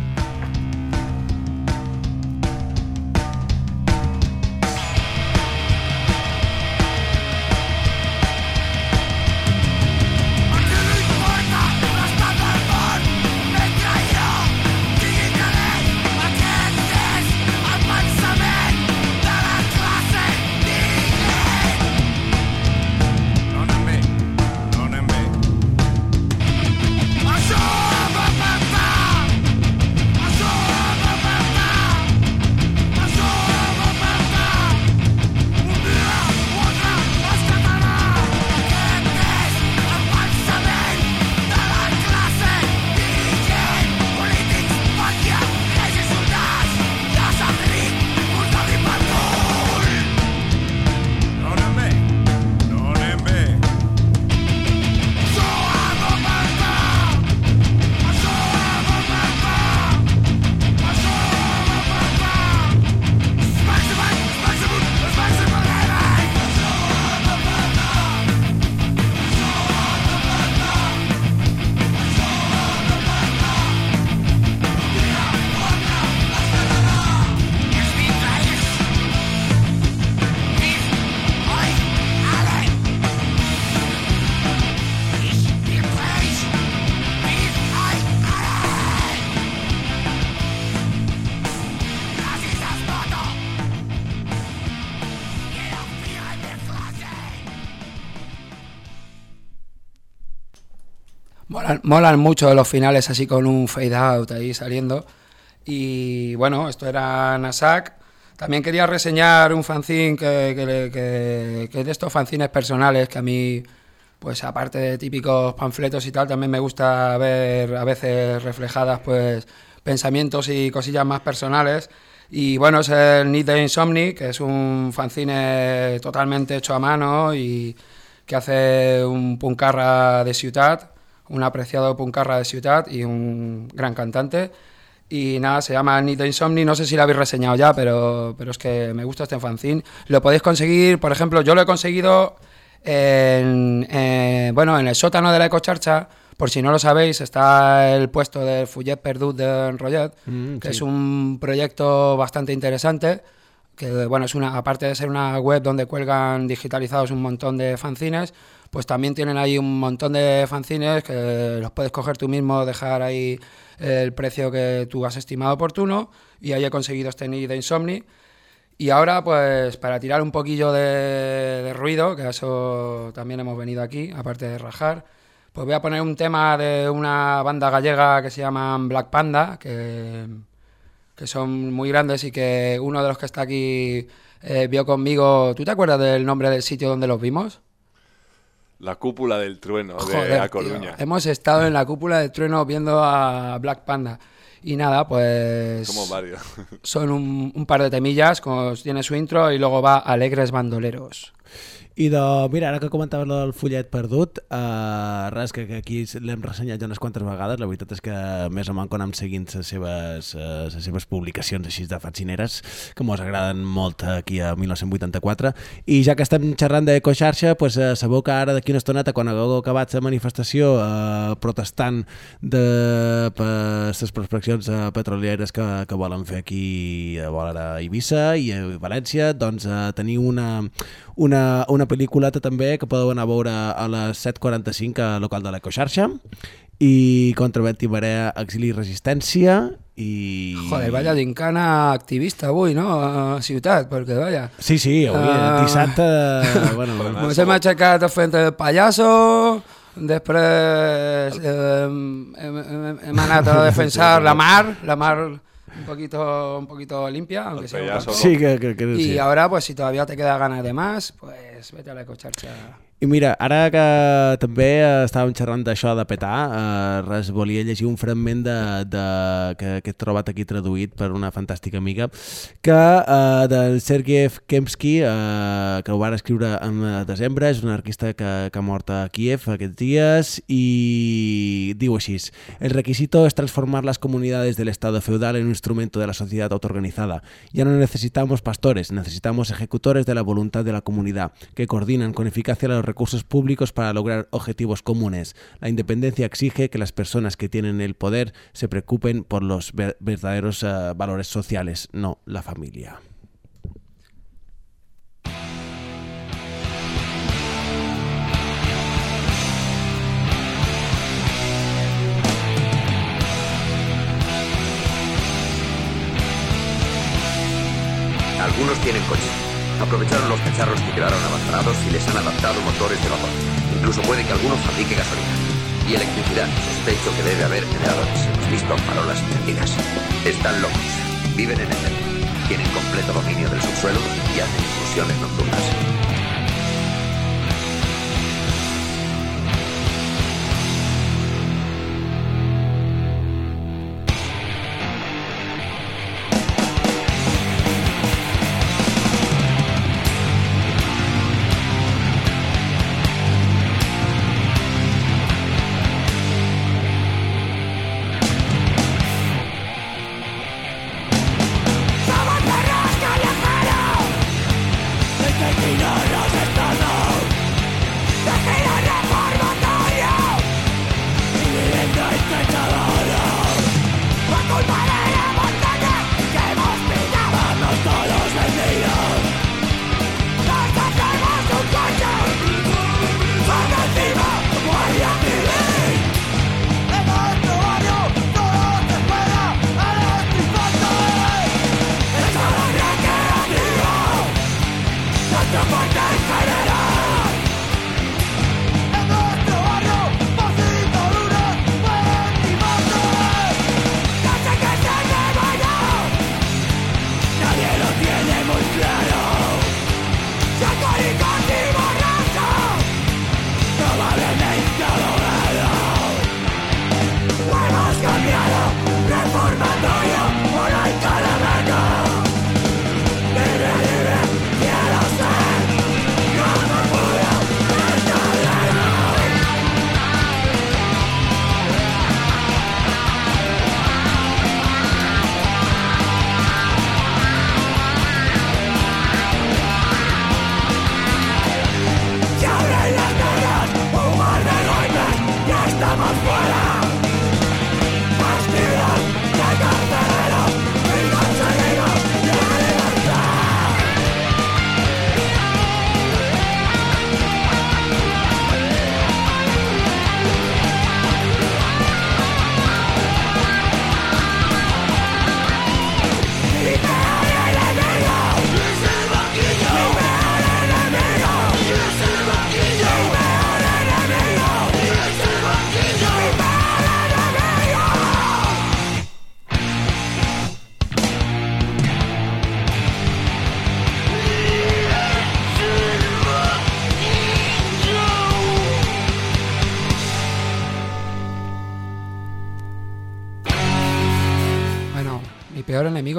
[SPEAKER 11] Molan, mucho los finales así con un fade out ahí saliendo. Y bueno, esto era Nasak. También quería reseñar un fanzine que, que, es de estos fanzines personales que a mí, pues aparte de típicos panfletos y tal, también me gusta ver a veces reflejadas pues pensamientos y cosillas más personales. Y bueno, es el Need the Insomni, que es un fanzine totalmente hecho a mano y que hace un puncarra de Ciutat, un apreciado puncarra de Ciutat y un gran cantante. Y nada, se llama the Insomni, no sé si lo habéis reseñado ya, pero, pero es que me gusta este fanzine. Lo podéis conseguir, por ejemplo, yo lo he conseguido en, eh, bueno, en el sótano de la Ecocharcha, por si no lo sabéis, está el puesto del Fullet Perdut de Rollet,
[SPEAKER 5] Mm,
[SPEAKER 11] que
[SPEAKER 5] sí.
[SPEAKER 11] es un proyecto bastante interesante, que bueno, es una, aparte de ser una web donde cuelgan digitalizados un montón de fanzines, pues también tienen ahí un montón de fanzines que los puedes coger tú mismo, dejar ahí el precio que tú has estimado oportuno, y ahí he conseguido este Need de Insomni. Y ahora, pues, para tirar un poquillo de, de ruido, que a eso también hemos venido aquí, aparte de rajar, pues voy a poner un tema de una banda gallega que se llaman Black Panda, que, que son muy grandes y que uno de los que está aquí eh, vio conmigo. ¿Tú te acuerdas del nombre del sitio donde los vimos?
[SPEAKER 4] La cúpula del trueno de A
[SPEAKER 11] tío.
[SPEAKER 4] Coruña.
[SPEAKER 11] Hemos estado en la cúpula del trueno viendo a Black Panda. Y nada, pues.
[SPEAKER 4] Somos varios.
[SPEAKER 11] Son un, un par de temillas, como tiene su intro, y luego va Alegres Bandoleros.
[SPEAKER 5] I de, mira, ara que comentaves lo del fullet perdut, uh, res, que, que aquí l'hem ressenyat ja unes quantes vegades, la veritat és que més o menys quan hem seguint les seves, les seves publicacions així de fascineres, que mos agraden molt aquí a 1984, i ja que estem xerrant d'ecoxarxa, pues, uh, sabeu que ara d'aquí una estoneta, quan hagueu acabat la manifestació uh, protestant de les prospeccions uh, petrolieres que, que volen fer aquí a vora a Eivissa i a València, doncs uh, teniu una, una, una pel·lículeta també que podeu anar a veure a les 7.45 a local de l'Ecoxarxa i contra vent i marea exili i resistència i...
[SPEAKER 11] Joder, vaya gincana activista avui, no? A Ciutat, perquè vaya...
[SPEAKER 5] Sí, sí, avui,
[SPEAKER 11] Ah.
[SPEAKER 5] dissabte... (laughs) bueno,
[SPEAKER 11] Nos hem aixecat a frente del payaso, després eh, hem, hem, hem anat a (laughs) defensar la mar, la mar un poquito, un poquito limpia, aunque sea un.
[SPEAKER 5] Sí, que- que- que
[SPEAKER 11] Y
[SPEAKER 5] sí.
[SPEAKER 11] ahora, pues si todavía te queda ganas de más, pues vete a la ecocharcha.
[SPEAKER 5] I mira, ara que també estàvem xerrant d'això de petar, eh, res, volia llegir un fragment de, de, que, que he trobat aquí traduït per una fantàstica amiga, que eh, del Sergei Kemsky, eh, que ho va escriure en desembre, és un anarquista que, que ha mort a Kiev aquests dies, i diu així, el requisito es transformar las comunidades del Estado feudal en un instrumento de la sociedad autoorganizada. Ya no necesitamos pastores, necesitamos ejecutores de la voluntad de la comunidad, que coordinan con eficacia los recursos públicos para lograr objetivos comunes. La independencia exige que las personas que tienen el poder se preocupen por los ver- verdaderos eh, valores sociales, no la familia.
[SPEAKER 16] Algunos tienen coche. Aprovecharon los cacharros que quedaron abandonados y les han adaptado motores de vapor. Incluso puede que algunos fabrique gasolina. Y electricidad. Sospecho que debe haber generadores. Hemos visto farolas encendidas. Están locos. Viven en el. Tienen completo dominio del subsuelo y hacen incursiones nocturnas.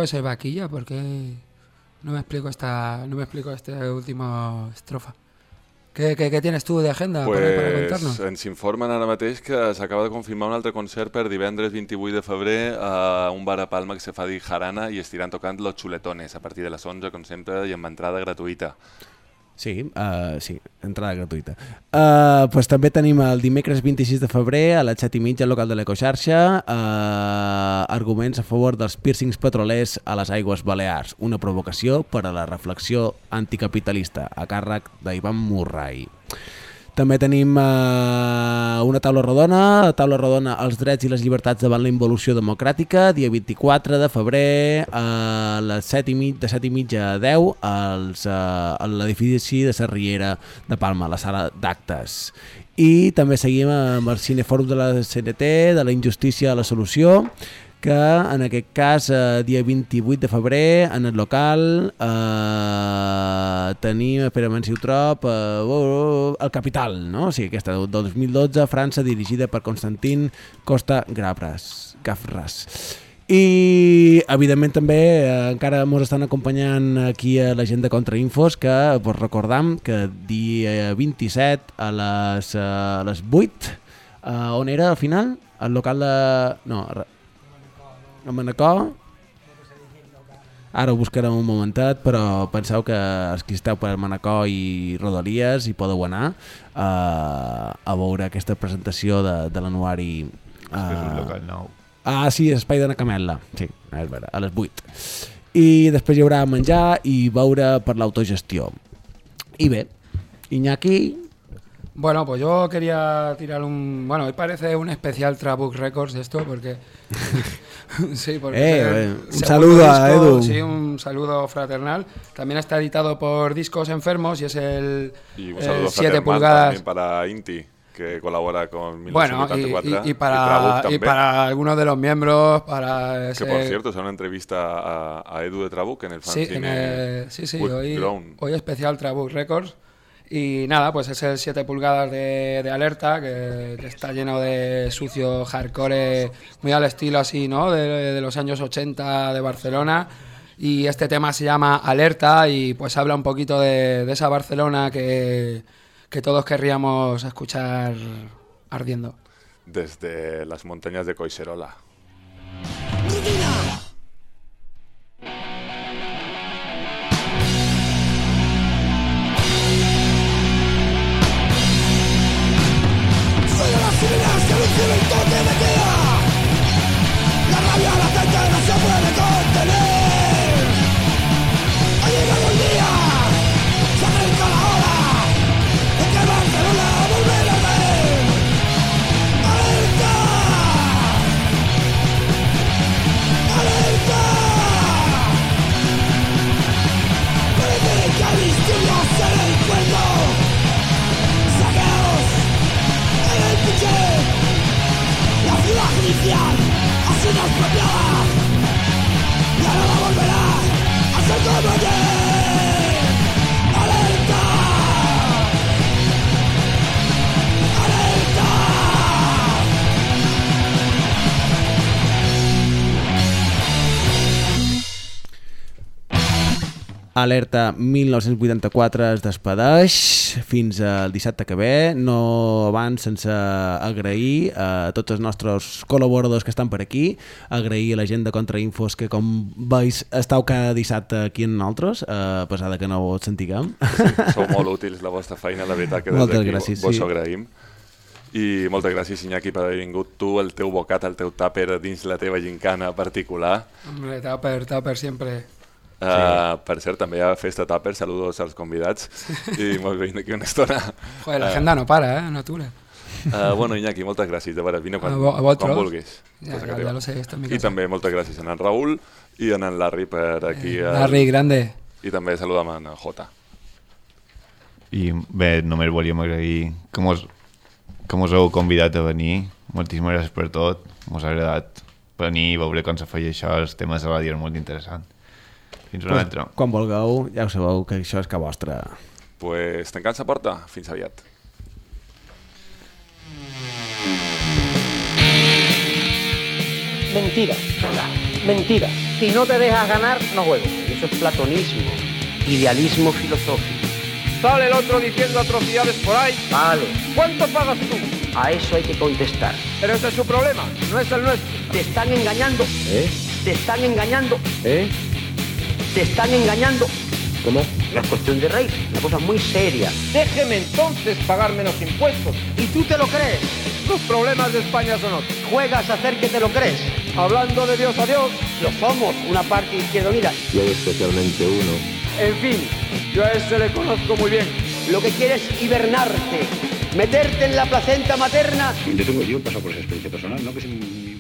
[SPEAKER 17] Peor enemigo es el
[SPEAKER 11] vaquilla porque no me explico esta, no me explico esta última estrofa. ¿Qué, qué, qué tienes tú de agenda para, para contarnos?
[SPEAKER 4] Pues ens informen ara mateix que s'acaba de confirmar un altre concert per divendres 28 de febrer a un bar a Palma que se fa dir Jarana i estiran tocant Los Chuletones a partir de les 11, com sempre, i amb entrada gratuïta.
[SPEAKER 5] Sí, uh, sí, entrada gratuïta. Uh, pues també tenim el dimecres 26 de febrer a les 7 i mitja al local de l'Ecoxarxa uh, arguments a favor dels piercings petrolers a les aigües balears, una provocació per a la reflexió anticapitalista a càrrec d'Ivan Murray. També tenim eh, una taula rodona, taula rodona Els drets i les llibertats davant la involució democràtica, dia 24 de febrer a les 7 i mig, de 7 i mitja a 10 als, eh, a l'edifici de Sarriera de Palma, a la sala d'actes. I també seguim amb el cinefòrum de la CNT, de la injustícia a la solució, que en aquest cas, eh, dia 28 de febrer, en el local, eh, tenim, espera, si ho trob, eh, oh, oh, el Capital, no? O sigui, aquesta del 2012, França, dirigida per Constantin Costa Gavras. Gavras. I, evidentment, també eh, encara ens estan acompanyant aquí a la gent de Contrainfos, que vos recordam que dia 27 a les, eh, a les 8, eh, on era al final? Al local de... No, a Manacor ara ho buscarem un momentet però penseu que els que esteu per Manacor i Rodalies hi podeu anar eh, a veure aquesta presentació de, de l'anuari
[SPEAKER 9] que és un local nou.
[SPEAKER 5] ah sí, Espai de Nacametla sí, és vera, a les 8 i després hi haurà menjar i beure per l'autogestió. I bé, Iñaki?
[SPEAKER 11] Bueno, pues yo quería tirar un... Bueno, hoy parece un especial Trabuc Records esto, porque... (laughs) (laughs) sí, porque...
[SPEAKER 5] Eh, eh, un saludo a
[SPEAKER 11] disco,
[SPEAKER 5] Edu.
[SPEAKER 11] Sí, un saludo fraternal. También está editado por Discos Enfermos y es el
[SPEAKER 4] Y un
[SPEAKER 11] eh,
[SPEAKER 4] saludo
[SPEAKER 11] 7
[SPEAKER 4] fraternal
[SPEAKER 11] pulgadas.
[SPEAKER 4] también para Inti, que colabora con
[SPEAKER 11] Bueno, y,
[SPEAKER 4] 1984.
[SPEAKER 11] y- y para, y para algunos de los miembros, para
[SPEAKER 4] Que
[SPEAKER 11] ese-
[SPEAKER 4] por cierto, es una entrevista a, a Edu de Trabuc en el
[SPEAKER 11] Sí,
[SPEAKER 4] fanzine
[SPEAKER 11] en el- sí, sí, hoy, hoy especial Trabuc Records. Y nada, pues es el 7 pulgadas de, de alerta, que, que está lleno de sucio hardcore, muy al estilo así, ¿no? De, de los años 80 de Barcelona. Y este tema se llama Alerta y pues habla un poquito de, de esa Barcelona que, que todos querríamos escuchar ardiendo.
[SPEAKER 4] Desde las montañas de Coiserola.
[SPEAKER 17] De las sirenas que anuncian judicial ha sido Y ahora volverá a ser como ayer
[SPEAKER 5] Alerta 1984 es despedeix fins al dissabte que ve, no abans sense agrair a tots els nostres col·laboradors que estan per aquí, agrair a la gent de Contrainfos que com veus estàu cada dissabte aquí amb nosaltres, a pesar de que no us sentiguem.
[SPEAKER 4] Sou molt útils la vostra feina, la veritat que des
[SPEAKER 5] Moltes
[SPEAKER 4] d'aquí
[SPEAKER 5] gràcies,
[SPEAKER 4] vos
[SPEAKER 5] sí.
[SPEAKER 4] ho agraïm. I moltes gràcies, Iñaki, per haver vingut tu, el teu bocat, el teu tàper dins la teva gincana particular.
[SPEAKER 11] Hombre, tupper, tupper siempre.
[SPEAKER 4] Uh, per cert, també hi ha festa tàper, saludos als convidats i (laughs) molt bé, d'aquí una estona.
[SPEAKER 11] Joder, la
[SPEAKER 4] Eh,
[SPEAKER 11] agenda no para, ¿eh? No atura.
[SPEAKER 4] Uh, bueno, Iñaki, moltes gràcies, de veres, vine quan,
[SPEAKER 11] A a
[SPEAKER 4] quan vulguis.
[SPEAKER 11] Ja, ja
[SPEAKER 4] va.
[SPEAKER 11] lo sé, esto
[SPEAKER 4] I també moltes gràcies a en Raül i a en Larry per aquí.
[SPEAKER 11] Eh,
[SPEAKER 4] al-
[SPEAKER 11] Larry, grande.
[SPEAKER 4] I també saludam a en Jota.
[SPEAKER 9] I bé, només volíem agrair que mos, que mos heu convidat a venir. Moltíssimes gràcies per tot. Mos ha agradat venir i veure com se feia això. Els temes de ràdio eren molt interessant. Fins una
[SPEAKER 5] Pues,
[SPEAKER 9] altra.
[SPEAKER 5] quan vulgueu, ja ho sabeu que això és que vostra.
[SPEAKER 4] Pues tancant la porta, fins aviat.
[SPEAKER 18] Mentira. Mentira. Si no te dejas ganar, no juego. Eso es platonismo. Idealismo filosófico.
[SPEAKER 19] Sale el otro diciendo atrocidades por ahí.
[SPEAKER 18] Vale.
[SPEAKER 19] ¿Cuánto pagas tú?
[SPEAKER 18] A eso hay que contestar.
[SPEAKER 19] Pero ese es su problema, no es el nuestro.
[SPEAKER 18] Te están engañando.
[SPEAKER 19] ¿Eh?
[SPEAKER 18] Te están engañando.
[SPEAKER 19] ¿Eh?
[SPEAKER 18] Te están engañando. ¿Cómo? La cuestión de raíz. Una cosa muy seria.
[SPEAKER 19] Déjeme entonces pagar menos impuestos.
[SPEAKER 18] ¿Y tú te lo crees?
[SPEAKER 19] Los problemas de España son otros.
[SPEAKER 18] Juegas a hacer que te lo crees.
[SPEAKER 19] Hablando de Dios a Dios.
[SPEAKER 18] Lo somos, una parte izquierda unida.
[SPEAKER 19] Y hay especialmente uno. En fin, yo a ese le conozco muy bien.
[SPEAKER 18] Lo que quieres es hibernarte. Meterte en la placenta materna
[SPEAKER 20] Yo tengo yo he pasado por esa experiencia personal, ¿no? Que es un-